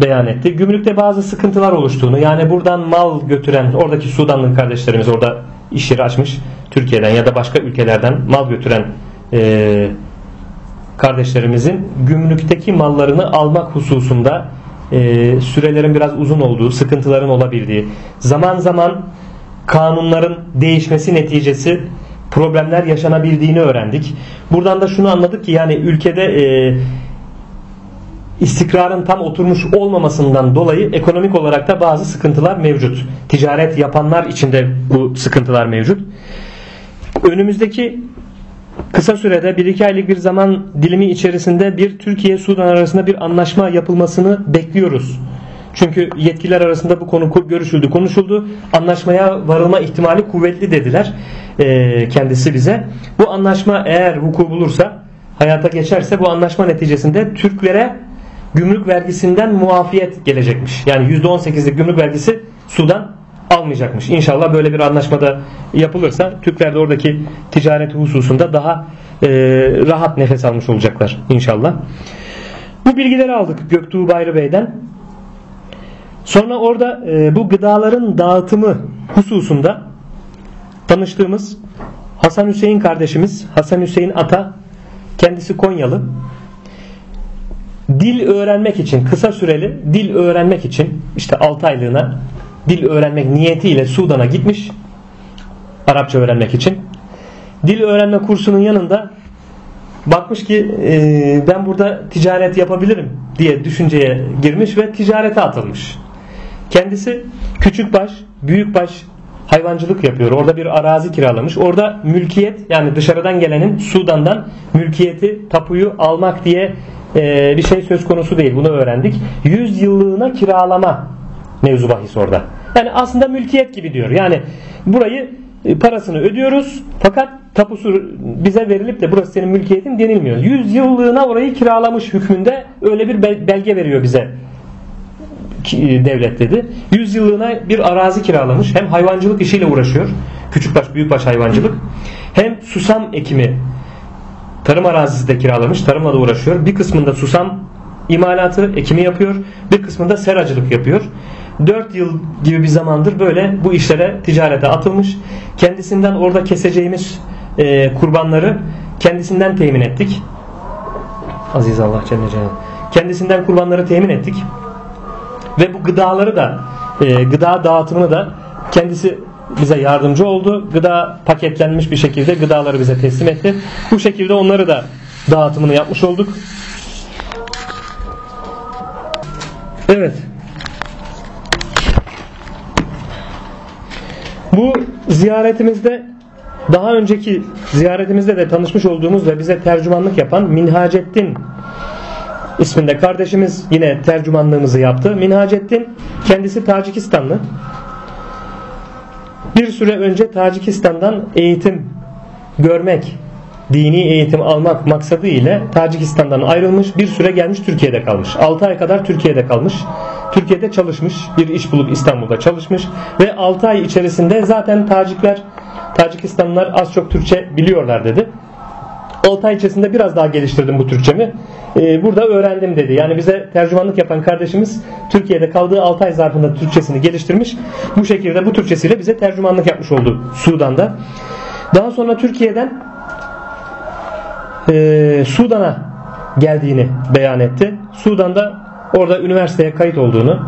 beyan etti. Gümrükte bazı sıkıntılar oluştuğunu yani buradan mal götüren oradaki Sudanlı kardeşlerimiz orada iş yeri açmış Türkiye'den ya da başka ülkelerden mal götüren e, kardeşlerimizin gümrükteki mallarını almak hususunda e, sürelerin biraz uzun olduğu, sıkıntıların olabildiği, zaman zaman kanunların değişmesi neticesi problemler yaşanabildiğini öğrendik. Buradan da şunu anladık ki yani ülkede e, istikrarın tam oturmuş olmamasından dolayı ekonomik olarak da bazı sıkıntılar mevcut. Ticaret yapanlar için de bu sıkıntılar mevcut. Önümüzdeki kısa sürede 1-2 aylık bir zaman dilimi içerisinde bir Türkiye-Sudan arasında bir anlaşma yapılmasını bekliyoruz. Çünkü yetkililer arasında bu konu görüşüldü, konuşuldu. Anlaşmaya varılma ihtimali kuvvetli dediler e, kendisi bize. Bu anlaşma eğer vuku bulursa, hayata geçerse bu anlaşma neticesinde Türklere gümrük vergisinden muafiyet gelecekmiş. Yani %18'lik gümrük vergisi Sudan almayacakmış. İnşallah böyle bir anlaşmada yapılırsa Türkler de oradaki ticaret hususunda daha e, rahat nefes almış olacaklar inşallah. Bu bilgileri aldık Göktuğ Bayrı Bey'den. Sonra orada e, bu gıdaların dağıtımı hususunda tanıştığımız Hasan Hüseyin kardeşimiz Hasan Hüseyin Ata kendisi Konyalı dil öğrenmek için kısa süreli dil öğrenmek için işte 6 aylığına dil öğrenmek niyetiyle Sudan'a gitmiş Arapça öğrenmek için. Dil öğrenme kursunun yanında bakmış ki e, ben burada ticaret yapabilirim diye düşünceye girmiş ve ticarete atılmış. Kendisi küçük baş, büyük baş hayvancılık yapıyor. Orada bir arazi kiralamış. Orada mülkiyet yani dışarıdan gelenin Sudan'dan mülkiyeti, tapuyu almak diye e, bir şey söz konusu değil. Bunu öğrendik. 100 yıllığına kiralama mevzu bahis orada. Yani aslında mülkiyet gibi diyor. Yani burayı e, parasını ödüyoruz fakat tapusu bize verilip de burası senin mülkiyetin denilmiyor. 100 yıllığına orayı kiralamış hükmünde öyle bir belge veriyor bize e, devlet dedi. 100 yıllığına bir arazi kiralamış. Hem hayvancılık işiyle uğraşıyor. Küçükbaş büyükbaş hayvancılık. Hem susam ekimi tarım arazisi de kiralamış. Tarımla da uğraşıyor. Bir kısmında susam imalatı, ekimi yapıyor. Bir kısmında seracılık yapıyor. 4 yıl gibi bir zamandır böyle bu işlere ticarete atılmış. Kendisinden orada keseceğimiz e, kurbanları kendisinden temin ettik. Aziz Allah Celle Celaluhu. Kendisinden kurbanları temin ettik. Ve bu gıdaları da e, gıda dağıtımını da kendisi bize yardımcı oldu. Gıda paketlenmiş bir şekilde gıdaları bize teslim etti. Bu şekilde onları da dağıtımını yapmış olduk. Evet. Ziyaretimizde daha önceki ziyaretimizde de tanışmış olduğumuz ve bize tercümanlık yapan Minhacettin isminde kardeşimiz yine tercümanlığımızı yaptı. Minhacettin kendisi Tacikistanlı. Bir süre önce Tacikistan'dan eğitim görmek, dini eğitim almak maksadı ile Tacikistan'dan ayrılmış, bir süre gelmiş Türkiye'de kalmış. 6 ay kadar Türkiye'de kalmış. Türkiye'de çalışmış, bir iş bulup İstanbul'da çalışmış ve 6 ay içerisinde zaten Tacikler, Tacikistanlılar az çok Türkçe biliyorlar dedi. 6 ay içerisinde biraz daha geliştirdim bu Türkçemi. Ee, burada öğrendim dedi. Yani bize tercümanlık yapan kardeşimiz Türkiye'de kaldığı 6 ay zarfında Türkçesini geliştirmiş. Bu şekilde bu Türkçesiyle bize tercümanlık yapmış oldu Sudan'da. Daha sonra Türkiye'den e, Sudan'a geldiğini beyan etti. Sudan'da orada üniversiteye kayıt olduğunu,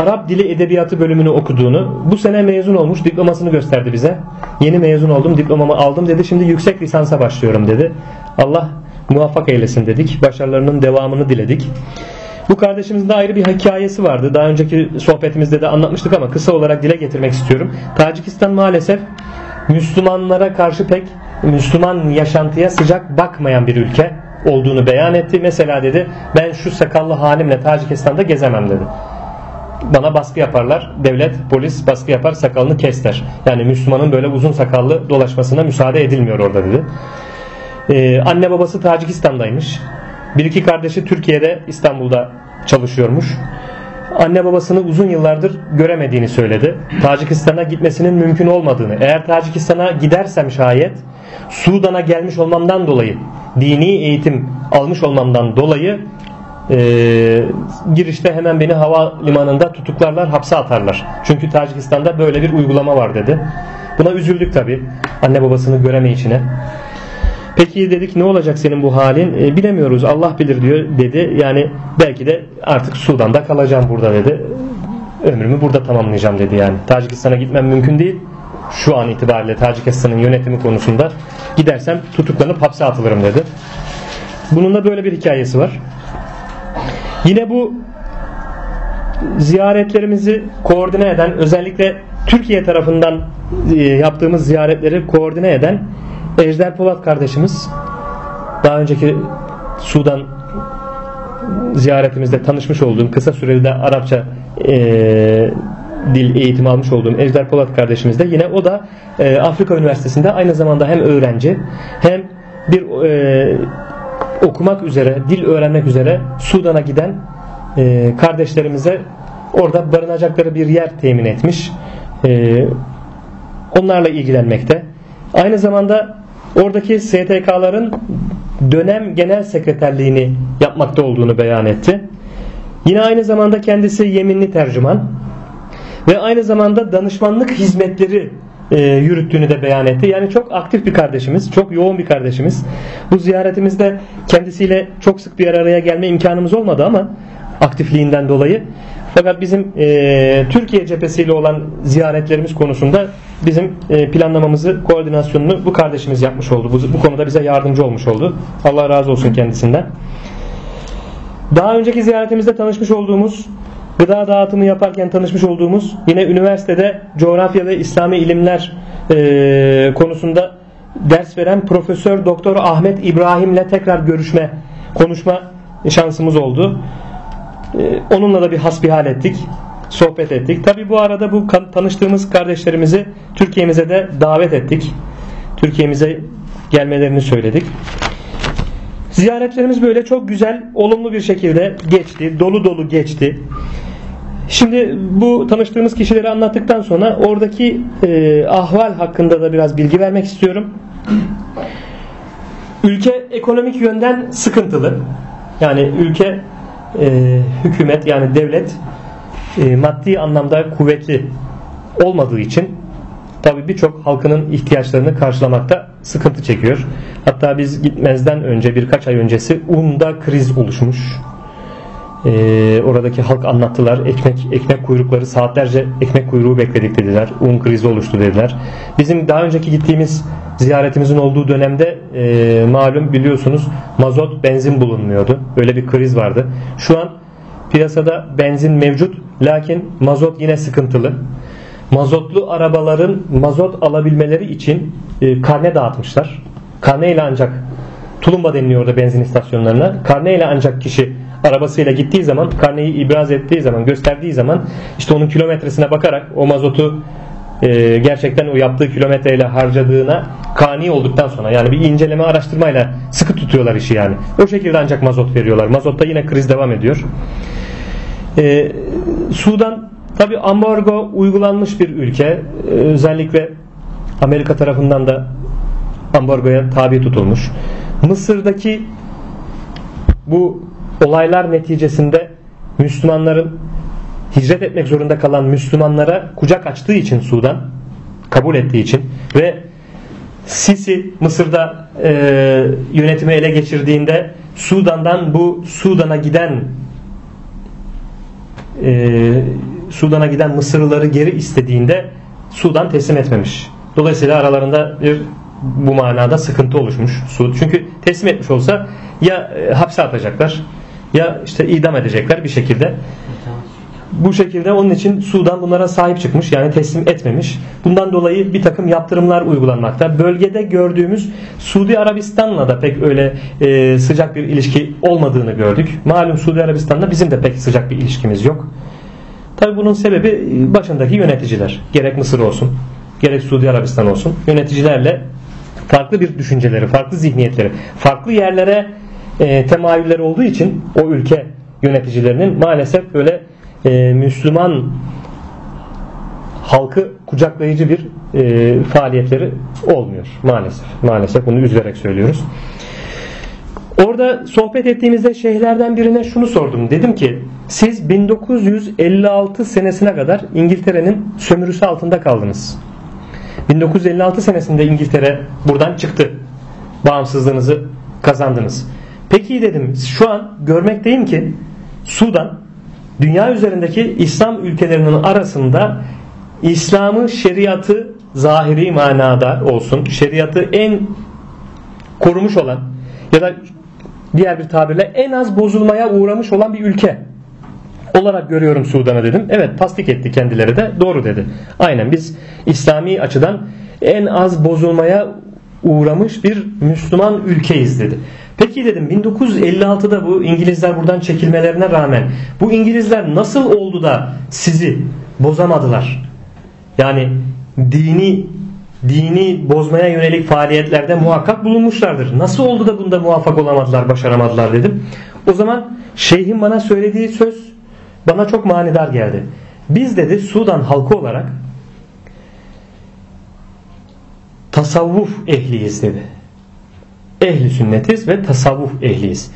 Arap Dili Edebiyatı bölümünü okuduğunu, bu sene mezun olmuş diplomasını gösterdi bize. Yeni mezun oldum, diplomamı aldım dedi. Şimdi yüksek lisansa başlıyorum dedi. Allah muvaffak eylesin dedik. Başarılarının devamını diledik. Bu kardeşimizin de ayrı bir hikayesi vardı. Daha önceki sohbetimizde de anlatmıştık ama kısa olarak dile getirmek istiyorum. Tacikistan maalesef Müslümanlara karşı pek Müslüman yaşantıya sıcak bakmayan bir ülke olduğunu beyan etti. Mesela dedi ben şu sakallı halimle Tacikistan'da gezemem dedi. Bana baskı yaparlar. Devlet, polis baskı yapar sakalını kes Yani Müslümanın böyle uzun sakallı dolaşmasına müsaade edilmiyor orada dedi. Ee, anne babası Tacikistan'daymış. Bir iki kardeşi Türkiye'de İstanbul'da çalışıyormuş. Anne babasını uzun yıllardır göremediğini söyledi. Tacikistan'a gitmesinin mümkün olmadığını. Eğer Tacikistan'a gidersem şayet Sudan'a gelmiş olmamdan dolayı dini eğitim almış olmamdan dolayı e, girişte hemen beni hava limanında tutuklarlar hapse atarlar. Çünkü Tacikistan'da böyle bir uygulama var dedi. Buna üzüldük tabi anne babasını göremeyişine. Peki dedik ne olacak senin bu halin? E, bilemiyoruz Allah bilir diyor dedi. Yani belki de artık Sudan'da kalacağım burada dedi. Ömrümü burada tamamlayacağım dedi yani. Tacikistan'a gitmem mümkün değil. Şu an itibariyle Tacikistan'ın yönetimi konusunda gidersem tutuklanıp hapse atılırım dedi. Bunun da böyle bir hikayesi var. Yine bu ziyaretlerimizi koordine eden özellikle Türkiye tarafından e, yaptığımız ziyaretleri koordine eden Ejder Polat kardeşimiz daha önceki Sudan ziyaretimizde tanışmış olduğum kısa süreli de Arapça e, dil eğitimi almış olduğum Ejder Polat kardeşimiz de yine o da e, Afrika Üniversitesi'nde aynı zamanda hem öğrenci hem bir e, okumak üzere dil öğrenmek üzere Sudan'a giden e, kardeşlerimize orada barınacakları bir yer temin etmiş. E, onlarla ilgilenmekte. Aynı zamanda oradaki STK'ların dönem genel sekreterliğini yapmakta olduğunu beyan etti. Yine aynı zamanda kendisi yeminli tercüman ve aynı zamanda danışmanlık hizmetleri e, yürüttüğünü de beyan etti. Yani çok aktif bir kardeşimiz, çok yoğun bir kardeşimiz. Bu ziyaretimizde kendisiyle çok sık bir araya gelme imkanımız olmadı ama aktifliğinden dolayı. Fakat bizim e, Türkiye cephesiyle olan ziyaretlerimiz konusunda bizim e, planlamamızı, koordinasyonunu bu kardeşimiz yapmış oldu. Bu, bu konuda bize yardımcı olmuş oldu. Allah razı olsun kendisinden. Daha önceki ziyaretimizde tanışmış olduğumuz gıda dağıtımı yaparken tanışmış olduğumuz yine üniversitede coğrafya ve İslami ilimler e, konusunda ders veren Profesör Doktor Ahmet İbrahim'le tekrar görüşme, konuşma şansımız oldu. E, onunla da bir hasbihal ettik sohbet ettik. Tabi bu arada bu tanıştığımız kardeşlerimizi Türkiye'mize de davet ettik. Türkiye'mize gelmelerini söyledik. Ziyaretlerimiz böyle çok güzel, olumlu bir şekilde geçti. Dolu dolu geçti. Şimdi bu tanıştığımız kişileri anlattıktan sonra oradaki e, ahval hakkında da biraz bilgi vermek istiyorum. Ülke ekonomik yönden sıkıntılı. Yani ülke e, hükümet yani devlet e, maddi anlamda kuvvetli olmadığı için tabi birçok halkının ihtiyaçlarını karşılamakta sıkıntı çekiyor. Hatta biz gitmezden önce birkaç ay öncesi unda kriz oluşmuş. Ee, oradaki halk anlattılar. Ekmek ekmek kuyrukları saatlerce ekmek kuyruğu bekledik dediler. Un krizi oluştu dediler. Bizim daha önceki gittiğimiz ziyaretimizin olduğu dönemde e, malum biliyorsunuz mazot benzin bulunmuyordu. Böyle bir kriz vardı. Şu an piyasada benzin mevcut lakin mazot yine sıkıntılı. mazotlu arabaların mazot alabilmeleri için e, karne dağıtmışlar. Karne ile ancak tulumba deniliyor orada benzin istasyonlarına. Karne ile ancak kişi arabasıyla gittiği zaman karneyi ibraz ettiği zaman gösterdiği zaman işte onun kilometresine bakarak o mazotu e, gerçekten o yaptığı kilometreyle harcadığına kani olduktan sonra yani bir inceleme araştırmayla sıkı tutuyorlar işi yani. O şekilde ancak mazot veriyorlar. Mazotta yine kriz devam ediyor. E, Sudan tabi ambargo uygulanmış bir ülke. E, özellikle Amerika tarafından da ambargoya tabi tutulmuş. Mısır'daki bu olaylar neticesinde Müslümanların hicret etmek zorunda kalan Müslümanlara kucak açtığı için Sudan kabul ettiği için ve Sisi Mısır'da e, yönetimi ele geçirdiğinde Sudan'dan bu Sudan'a giden e, Sudan'a giden Mısırlıları geri istediğinde Sudan teslim etmemiş. Dolayısıyla aralarında bir bu manada sıkıntı oluşmuş. Çünkü teslim etmiş olsa ya e, hapse atacaklar ya işte idam edecekler bir şekilde. Bu şekilde onun için Sudan bunlara sahip çıkmış yani teslim etmemiş. Bundan dolayı bir takım yaptırımlar uygulanmakta. Bölgede gördüğümüz Suudi Arabistan'la da pek öyle e, sıcak bir ilişki olmadığını gördük. Malum Suudi Arabistan'la bizim de pek sıcak bir ilişkimiz yok. Tabi bunun sebebi e, başındaki yöneticiler. Gerek Mısır olsun, gerek Suudi Arabistan olsun. Yöneticilerle farklı bir düşünceleri, farklı zihniyetleri, farklı yerlere e, temayülleri olduğu için o ülke yöneticilerinin maalesef böyle e, Müslüman halkı kucaklayıcı bir e, faaliyetleri olmuyor maalesef. Maalesef bunu üzülerek söylüyoruz. Orada sohbet ettiğimizde şeyhlerden birine şunu sordum. Dedim ki siz 1956 senesine kadar İngiltere'nin sömürüsü altında kaldınız. 1956 senesinde İngiltere buradan çıktı. Bağımsızlığınızı kazandınız. Peki dedim şu an görmekteyim ki Sudan dünya üzerindeki İslam ülkelerinin arasında İslam'ı şeriatı zahiri manada olsun şeriatı en korumuş olan ya da diğer bir tabirle en az bozulmaya uğramış olan bir ülke olarak görüyorum Sudan'ı dedim. Evet tasdik etti kendileri de doğru dedi. Aynen biz İslami açıdan en az bozulmaya uğramış bir Müslüman ülkeyiz dedi. Peki dedim 1956'da bu İngilizler buradan çekilmelerine rağmen bu İngilizler nasıl oldu da sizi bozamadılar? Yani dini dini bozmaya yönelik faaliyetlerde muhakkak bulunmuşlardır. Nasıl oldu da bunda muvaffak olamadılar, başaramadılar dedim. O zaman şeyhin bana söylediği söz bana çok manidar geldi. Biz dedi Sudan halkı olarak tasavvuf ehliyiz dedi. Ehli sünnetiz ve tasavvuf ehliyiz.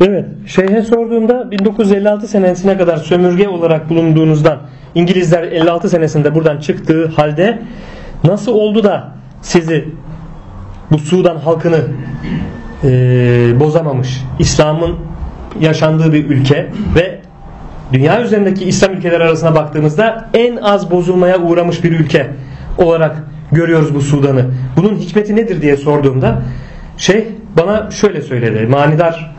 Evet, şeyhe sorduğumda 1956 senesine kadar sömürge olarak bulunduğunuzdan İngilizler 56 senesinde buradan çıktığı halde nasıl oldu da sizi bu Sudan halkını e, bozamamış İslam'ın yaşandığı bir ülke ve dünya üzerindeki İslam ülkeleri arasına baktığımızda en az bozulmaya uğramış bir ülke olarak görüyoruz bu Sudan'ı. Bunun hikmeti nedir diye sorduğumda şey bana şöyle söyledi. Manidar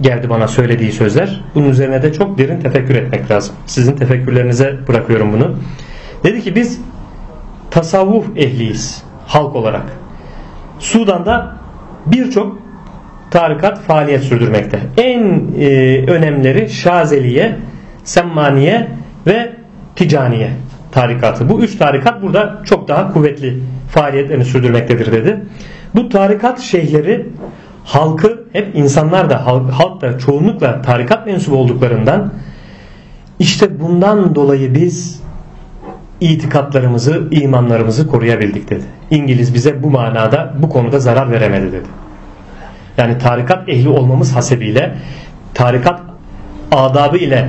geldi bana söylediği sözler. Bunun üzerine de çok derin tefekkür etmek lazım. Sizin tefekkürlerinize bırakıyorum bunu. Dedi ki biz tasavvuf ehliyiz halk olarak. Sudan'da birçok tarikat faaliyet sürdürmekte. En e, önemlileri Şazeliye, Semmaniye ve Ticaniye tarikatı. Bu üç tarikat burada çok daha kuvvetli faaliyetlerini sürdürmektedir dedi. Bu tarikat şeyhleri halkı hep insanlar da halk, halk da çoğunlukla tarikat mensubu olduklarından işte bundan dolayı biz itikatlarımızı, imanlarımızı koruyabildik dedi. İngiliz bize bu manada bu konuda zarar veremedi dedi. Yani tarikat ehli olmamız hasebiyle tarikat adabı ile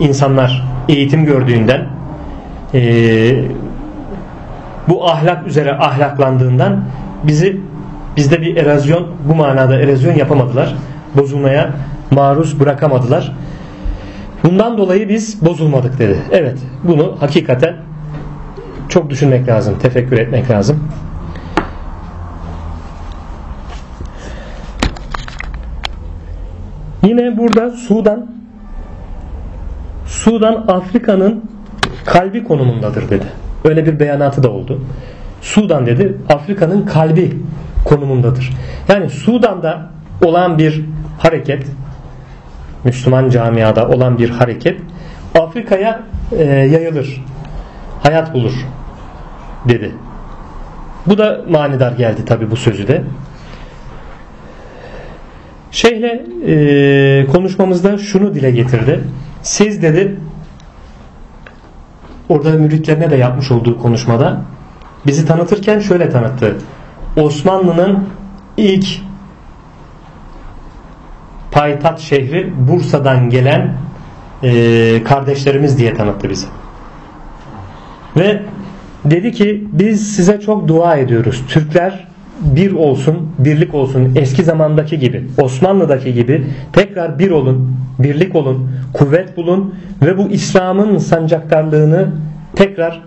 insanlar eğitim gördüğünden e, bu ahlak üzere ahlaklandığından bizi bizde bir erozyon bu manada erozyon yapamadılar. Bozulmaya maruz bırakamadılar. Bundan dolayı biz bozulmadık dedi. Evet bunu hakikaten çok düşünmek lazım, tefekkür etmek lazım. Yine burada Sudan Sudan Afrika'nın kalbi konumundadır dedi. Öyle bir beyanatı da oldu. Sudan dedi Afrika'nın kalbi konumundadır. Yani Sudan'da olan bir hareket Müslüman camiada olan bir hareket Afrika'ya e, yayılır. Hayat bulur dedi. Bu da manidar geldi tabi bu sözü de. Şeyhle e, konuşmamızda şunu dile getirdi. Siz dedi orada müritlerine de yapmış olduğu konuşmada bizi tanıtırken şöyle tanıttı. Osmanlı'nın ilk payitaht şehri Bursa'dan gelen e, kardeşlerimiz diye tanıttı bizi. Ve dedi ki biz size çok dua ediyoruz. Türkler bir olsun, birlik olsun. Eski zamandaki gibi, Osmanlı'daki gibi tekrar bir olun, birlik olun, kuvvet bulun ve bu İslam'ın sancaktarlığını tekrar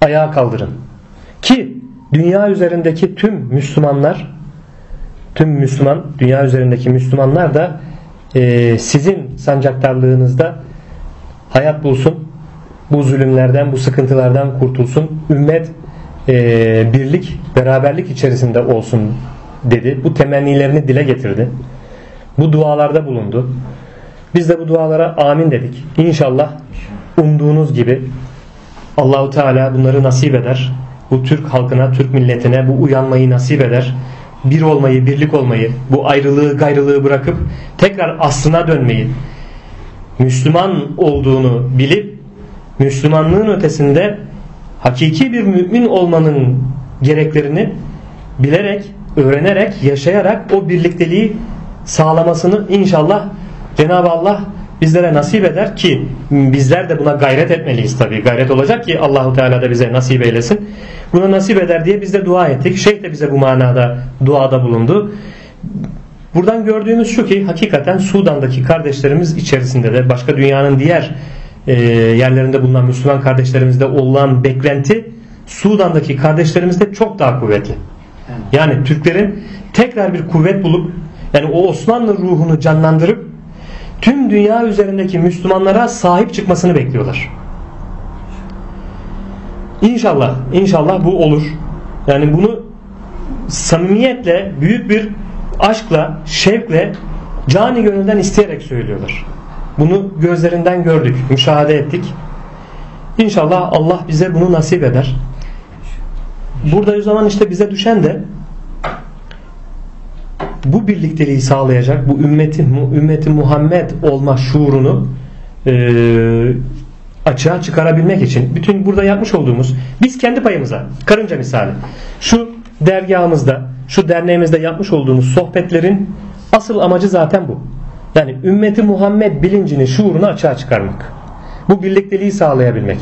ayağa kaldırın. Ki dünya üzerindeki tüm Müslümanlar tüm Müslüman, dünya üzerindeki Müslümanlar da e, sizin sancaktarlığınızda hayat bulsun, bu zulümlerden, bu sıkıntılardan kurtulsun, ümmet e, birlik, beraberlik içerisinde olsun dedi. Bu temennilerini dile getirdi. Bu dualarda bulundu. Biz de bu dualara amin dedik. İnşallah umduğunuz gibi Allahu Teala bunları nasip eder. Bu Türk halkına, Türk milletine bu uyanmayı nasip eder. Bir olmayı, birlik olmayı, bu ayrılığı, gayrılığı bırakıp tekrar aslına dönmeyi, Müslüman olduğunu bilip Müslümanlığın ötesinde hakiki bir mümin olmanın gereklerini bilerek, öğrenerek, yaşayarak o birlikteliği sağlamasını inşallah Cenab-ı Allah bizlere nasip eder ki bizler de buna gayret etmeliyiz tabii. Gayret olacak ki Allahu Teala da bize nasip eylesin. Buna nasip eder diye biz de dua ettik. Şeyh de bize bu manada duada bulundu. Buradan gördüğümüz şu ki hakikaten Sudan'daki kardeşlerimiz içerisinde de başka dünyanın diğer e, yerlerinde bulunan Müslüman kardeşlerimizde olan beklenti Sudan'daki kardeşlerimizde çok daha kuvvetli. Yani Türklerin tekrar bir kuvvet bulup yani o Osmanlı ruhunu canlandırıp tüm dünya üzerindeki Müslümanlara sahip çıkmasını bekliyorlar. İnşallah, inşallah bu olur. Yani bunu samimiyetle, büyük bir aşkla, şevkle, cani gönülden isteyerek söylüyorlar. Bunu gözlerinden gördük, müşahede ettik. İnşallah Allah bize bunu nasip eder. Burada o zaman işte bize düşen de bu birlikteliği sağlayacak, bu ümmetin ümmeti Muhammed olma şuurunu e, açığa çıkarabilmek için bütün burada yapmış olduğumuz biz kendi payımıza karınca misali şu dergahımızda şu derneğimizde yapmış olduğumuz sohbetlerin asıl amacı zaten bu. Yani ümmeti Muhammed bilincini, şuurunu açığa çıkarmak. Bu birlikteliği sağlayabilmek.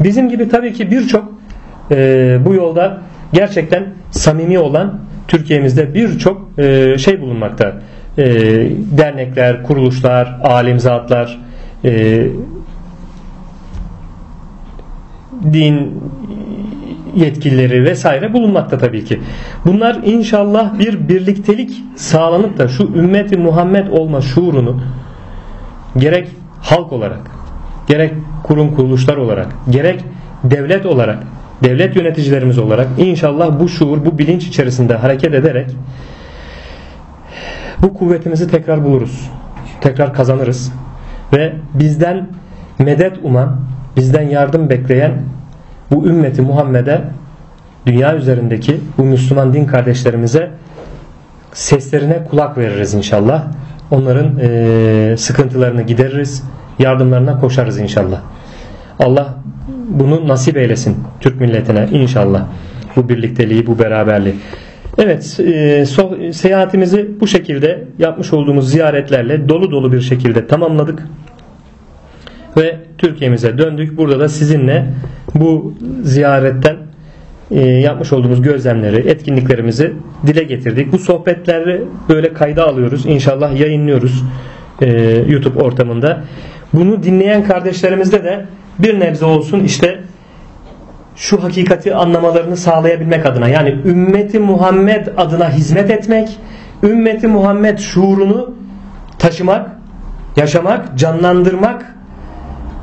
Bizim gibi tabii ki birçok e, bu yolda gerçekten samimi olan Türkiye'mizde birçok e, şey bulunmakta. E, dernekler, kuruluşlar, alim zatlar, e, din yetkilileri vesaire bulunmakta tabii ki. Bunlar inşallah bir birliktelik sağlanıp da şu ümmeti Muhammed olma şuurunu gerek halk olarak, gerek kurum kuruluşlar olarak, gerek devlet olarak, devlet yöneticilerimiz olarak inşallah bu şuur, bu bilinç içerisinde hareket ederek bu kuvvetimizi tekrar buluruz. Tekrar kazanırız. Ve bizden medet uman, bizden yardım bekleyen bu ümmeti Muhammed'e dünya üzerindeki bu Müslüman din kardeşlerimize seslerine kulak veririz inşallah. Onların e, sıkıntılarını gideririz. Yardımlarına koşarız inşallah. Allah bunu nasip eylesin Türk milletine inşallah. Bu birlikteliği, bu beraberliği. Evet, e, so, seyahatimizi bu şekilde yapmış olduğumuz ziyaretlerle dolu dolu bir şekilde tamamladık ve Türkiye'mize döndük. Burada da sizinle bu ziyaretten e, yapmış olduğumuz gözlemleri, etkinliklerimizi dile getirdik. Bu sohbetleri böyle kayda alıyoruz. İnşallah yayınlıyoruz e, YouTube ortamında. Bunu dinleyen kardeşlerimizde de bir nebze olsun işte şu hakikati anlamalarını sağlayabilmek adına yani ümmeti Muhammed adına hizmet etmek, ümmeti Muhammed şuurunu taşımak, yaşamak, canlandırmak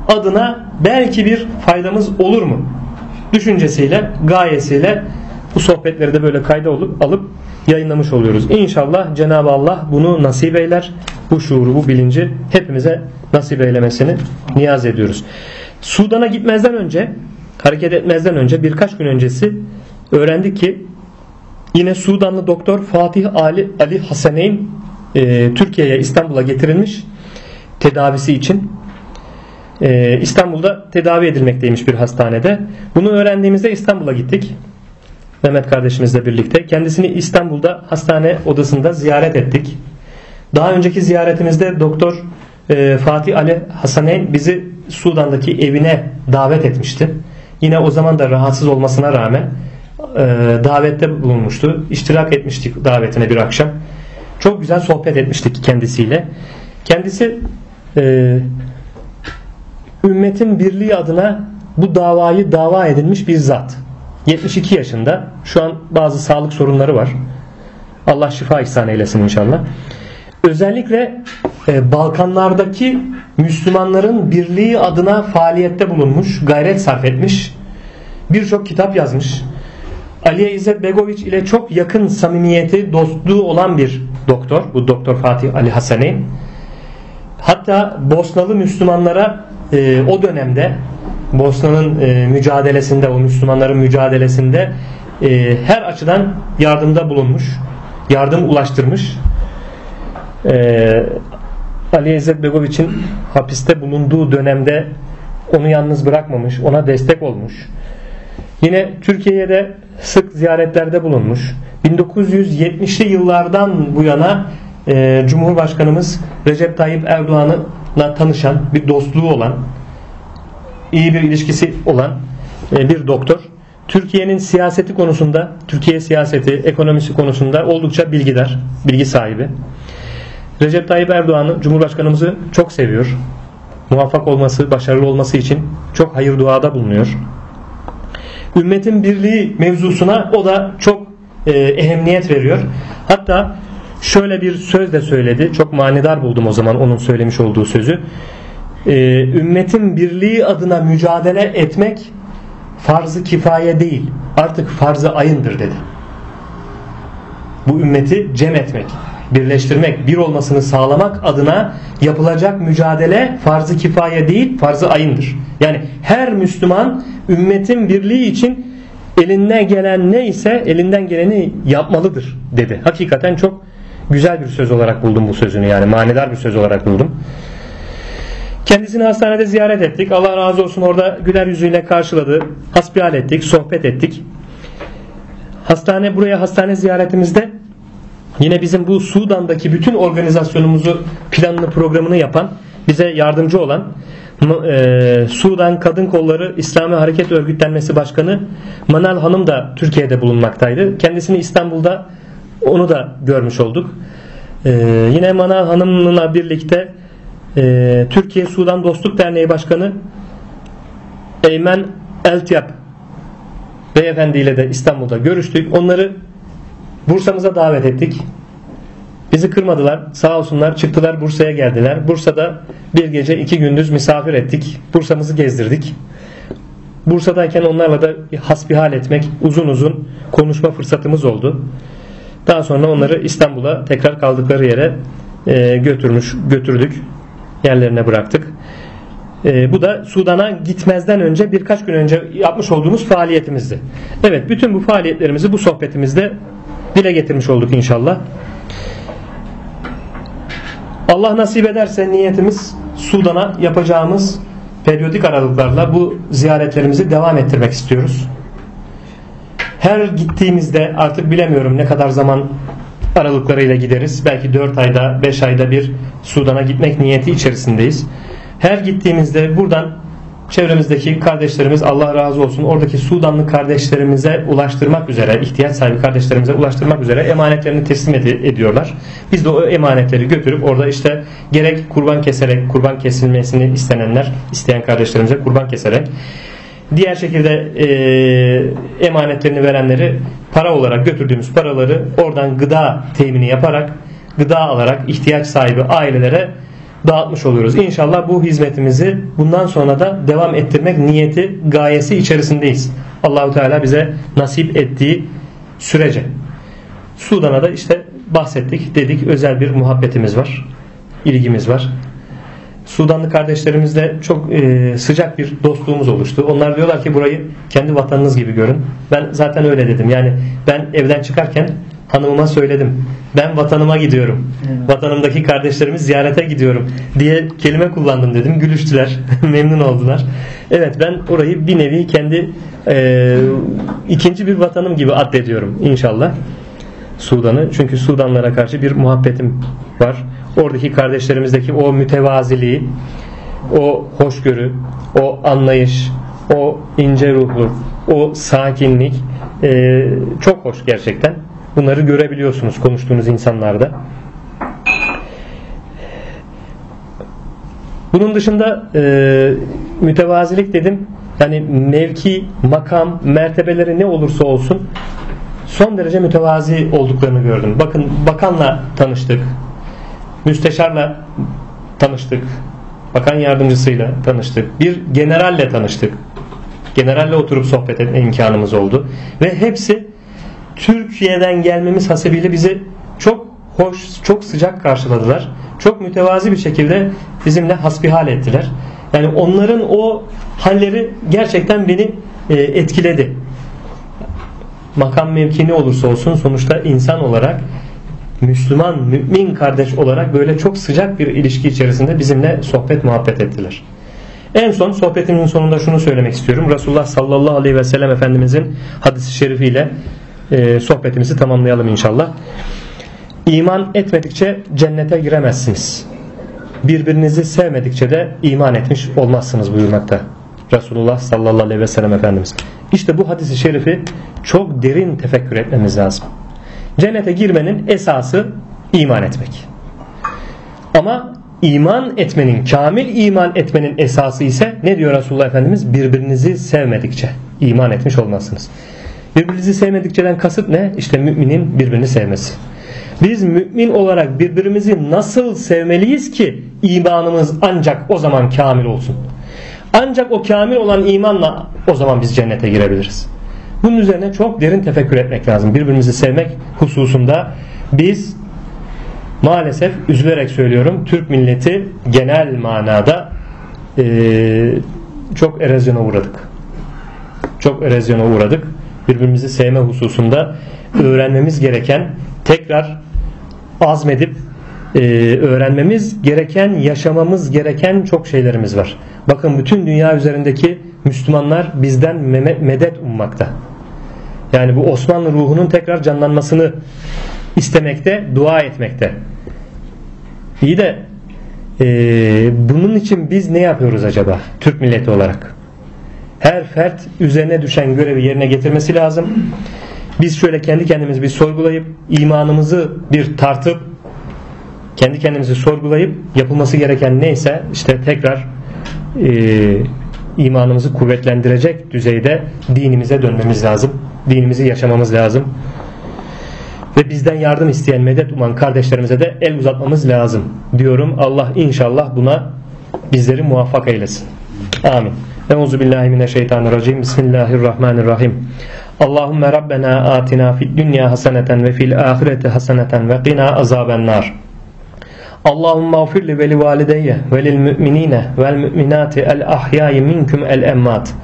adına belki bir faydamız olur mu? Düşüncesiyle, gayesiyle bu sohbetleri de böyle kayda olup alıp yayınlamış oluyoruz. İnşallah Cenab-ı Allah bunu nasip eyler. Bu şuuru, bu bilinci hepimize nasip eylemesini niyaz ediyoruz. Sudan'a gitmezden önce, hareket etmezden önce birkaç gün öncesi öğrendik ki yine Sudanlı doktor Fatih Ali, Ali Hasaneyn e, Türkiye'ye İstanbul'a getirilmiş tedavisi için. E, İstanbul'da tedavi edilmekteymiş bir hastanede. Bunu öğrendiğimizde İstanbul'a gittik. Mehmet kardeşimizle birlikte. Kendisini İstanbul'da hastane odasında ziyaret ettik. Daha önceki ziyaretimizde doktor e, Fatih Ali Hasaneyn bizi Sudan'daki evine davet etmişti. Yine o zaman da rahatsız olmasına rağmen e, davette bulunmuştu. İştirak etmiştik davetine bir akşam. Çok güzel sohbet etmiştik kendisiyle. Kendisi e, ümmetin birliği adına bu davayı dava edilmiş bir zat. 72 yaşında. Şu an bazı sağlık sorunları var. Allah şifa ihsan eylesin inşallah. Özellikle e, Balkanlardaki Müslümanların birliği adına faaliyette bulunmuş, gayret sarf etmiş. Birçok kitap yazmış. Aliye İzzet Begoviç ile çok yakın samimiyeti, dostluğu olan bir doktor. Bu doktor Fatih Ali Hasani. Hatta Bosnalı Müslümanlara e, o dönemde Bosna'nın e, mücadelesinde, o Müslümanların mücadelesinde e, her açıdan yardımda bulunmuş, yardım ulaştırmış. E, Ali İzzet Begoviç'in hapiste bulunduğu dönemde onu yalnız bırakmamış, ona destek olmuş. Yine Türkiye'ye de sık ziyaretlerde bulunmuş. 1970'li yıllardan bu yana e, Cumhurbaşkanımız Recep Tayyip Erdoğan'la tanışan, bir dostluğu olan, iyi bir ilişkisi olan e, bir doktor. Türkiye'nin siyaseti konusunda, Türkiye siyaseti, ekonomisi konusunda oldukça bilgidar, bilgi sahibi. Recep Tayyip Erdoğan'ı, Cumhurbaşkanımızı çok seviyor. Muvaffak olması, başarılı olması için çok hayır duada bulunuyor. Ümmetin birliği mevzusuna o da çok e, ehemmiyet veriyor. Hatta şöyle bir söz de söyledi. Çok manidar buldum o zaman onun söylemiş olduğu sözü e, ümmetin birliği adına mücadele etmek farz-ı kifaye değil artık farz-ı ayındır dedi. Bu ümmeti cem etmek, birleştirmek, bir olmasını sağlamak adına yapılacak mücadele farz-ı kifaye değil farz-ı ayındır. Yani her Müslüman ümmetin birliği için eline gelen ne ise elinden geleni yapmalıdır dedi. Hakikaten çok güzel bir söz olarak buldum bu sözünü yani manidar bir söz olarak buldum. Kendisini hastanede ziyaret ettik. Allah razı olsun orada güler yüzüyle karşıladı. Hasbihal ettik, sohbet ettik. Hastane buraya hastane ziyaretimizde yine bizim bu Sudan'daki bütün organizasyonumuzu planını programını yapan bize yardımcı olan e, Sudan Kadın Kolları İslami Hareket Örgütlenmesi Başkanı Manal Hanım da Türkiye'de bulunmaktaydı. Kendisini İstanbul'da onu da görmüş olduk. E, yine Manal Hanım'la birlikte e, Türkiye Sudan Dostluk Derneği Başkanı Eymen Eltyap Beyefendi ile de İstanbul'da görüştük. Onları Bursa'mıza davet ettik. Bizi kırmadılar. Sağ olsunlar çıktılar Bursa'ya geldiler. Bursa'da bir gece iki gündüz misafir ettik. Bursa'mızı gezdirdik. Bursa'dayken onlarla da hasbihal etmek, uzun uzun konuşma fırsatımız oldu. Daha sonra onları İstanbul'a tekrar kaldıkları yere e, götürmüş götürdük yerlerine bıraktık. E, bu da Sudan'a gitmezden önce birkaç gün önce yapmış olduğumuz faaliyetimizdi. Evet bütün bu faaliyetlerimizi bu sohbetimizde dile getirmiş olduk inşallah. Allah nasip ederse niyetimiz Sudan'a yapacağımız periyodik aralıklarla bu ziyaretlerimizi devam ettirmek istiyoruz. Her gittiğimizde artık bilemiyorum ne kadar zaman aralıklarıyla gideriz. Belki 4 ayda 5 ayda bir Sudan'a gitmek niyeti içerisindeyiz. Her gittiğimizde buradan çevremizdeki kardeşlerimiz Allah razı olsun oradaki Sudanlı kardeşlerimize ulaştırmak üzere ihtiyaç sahibi kardeşlerimize ulaştırmak üzere emanetlerini teslim ed- ediyorlar. Biz de o emanetleri götürüp orada işte gerek kurban keserek kurban kesilmesini istenenler isteyen kardeşlerimize kurban keserek diğer şekilde e, emanetlerini verenleri para olarak götürdüğümüz paraları oradan gıda temini yaparak gıda alarak ihtiyaç sahibi ailelere dağıtmış oluyoruz. İnşallah bu hizmetimizi bundan sonra da devam ettirmek niyeti, gayesi içerisindeyiz. Allahu Teala bize nasip ettiği sürece. Sudan'a da işte bahsettik, dedik özel bir muhabbetimiz var, ilgimiz var. Sudanlı kardeşlerimizle çok e, sıcak bir dostluğumuz oluştu. Onlar diyorlar ki burayı kendi vatanınız gibi görün. Ben zaten öyle dedim. Yani ben evden çıkarken hanımıma söyledim. Ben vatanıma gidiyorum. Vatanımdaki kardeşlerimi ziyarete gidiyorum diye kelime kullandım dedim. Gülüştüler. [LAUGHS] Memnun oldular. Evet ben orayı bir nevi kendi e, ikinci bir vatanım gibi addediyorum inşallah. Sudan'ı. Çünkü Sudanlara karşı bir muhabbetim var. Oradaki kardeşlerimizdeki o mütevaziliği, o hoşgörü, o anlayış, o ince ruhlu, o sakinlik e, çok hoş gerçekten. Bunları görebiliyorsunuz konuştuğunuz insanlarda. Bunun dışında e, mütevazilik dedim. Yani mevki, makam, mertebeleri ne olursa olsun son derece mütevazi olduklarını gördüm. Bakın bakanla tanıştık. Müsteşarla tanıştık. Bakan yardımcısıyla tanıştık. Bir generalle tanıştık. Generalle oturup sohbet etme imkanımız oldu. Ve hepsi Türkiye'den gelmemiz hasebiyle bizi çok hoş, çok sıcak karşıladılar. Çok mütevazi bir şekilde bizimle hasbihal ettiler. Yani onların o halleri gerçekten beni e, etkiledi. Makam mevkini olursa olsun sonuçta insan olarak Müslüman, mümin kardeş olarak böyle çok sıcak bir ilişki içerisinde bizimle sohbet muhabbet ettiler. En son sohbetimin sonunda şunu söylemek istiyorum. Resulullah sallallahu aleyhi ve sellem Efendimizin hadisi şerifiyle e, sohbetimizi tamamlayalım inşallah. İman etmedikçe cennete giremezsiniz. Birbirinizi sevmedikçe de iman etmiş olmazsınız buyurmakta. Resulullah sallallahu aleyhi ve sellem Efendimiz. İşte bu hadisi şerifi çok derin tefekkür etmemiz lazım. Cennete girmenin esası iman etmek. Ama iman etmenin, kamil iman etmenin esası ise ne diyor Resulullah Efendimiz? Birbirinizi sevmedikçe iman etmiş olmazsınız. Birbirinizi sevmedikçeden kasıt ne? İşte müminin birbirini sevmesi. Biz mümin olarak birbirimizi nasıl sevmeliyiz ki imanımız ancak o zaman kamil olsun. Ancak o kamil olan imanla o zaman biz cennete girebiliriz. Bunun üzerine çok derin tefekkür etmek lazım. Birbirimizi sevmek hususunda biz maalesef üzülerek söylüyorum Türk milleti genel manada e, çok erozyona uğradık. Çok erozyona uğradık. Birbirimizi sevme hususunda öğrenmemiz gereken tekrar azmedip e, öğrenmemiz gereken, yaşamamız gereken çok şeylerimiz var. Bakın bütün dünya üzerindeki Müslümanlar bizden medet ummakta. Yani bu Osmanlı ruhunun tekrar canlanmasını istemekte, dua etmekte. İyi de e, bunun için biz ne yapıyoruz acaba Türk milleti olarak? Her fert üzerine düşen görevi yerine getirmesi lazım. Biz şöyle kendi kendimizi bir sorgulayıp imanımızı bir tartıp kendi kendimizi sorgulayıp yapılması gereken neyse işte tekrar e, imanımızı kuvvetlendirecek düzeyde dinimize dönmemiz lazım. Dinimizi yaşamamız lazım. Ve bizden yardım isteyen medet uman kardeşlerimize de el uzatmamız lazım diyorum. Allah inşallah buna bizleri muvaffak eylesin. Amin. Euzu billahi mineşşeytanirracim. Bismillahirrahmanirrahim. Allahümme Rabbena atina fid dünya haseneten ve fil ahireti haseneten ve qina azaben nar. Allahümme gfir li ve li valideyye ve lil müminine vel müminati el ahyayi minkum el emmat.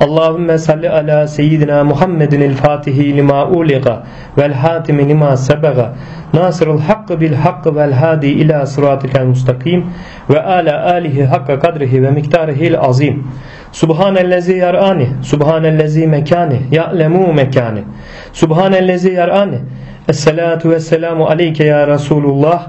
Allahümme salli ala seyyidina Muhammedin el fatihi lima uliga vel hatimi lima sebega nasırıl hakkı bil hakkı vel hadi ila sıratikel mustakim ve ala alihi hakka kadrihi ve miktarihil azim. Subhanellezi yarani, subhanellezi mekani, ya'lemu mekani. Subhanellezi yarani. Esselatu vesselamu aleyke ya Resulullah.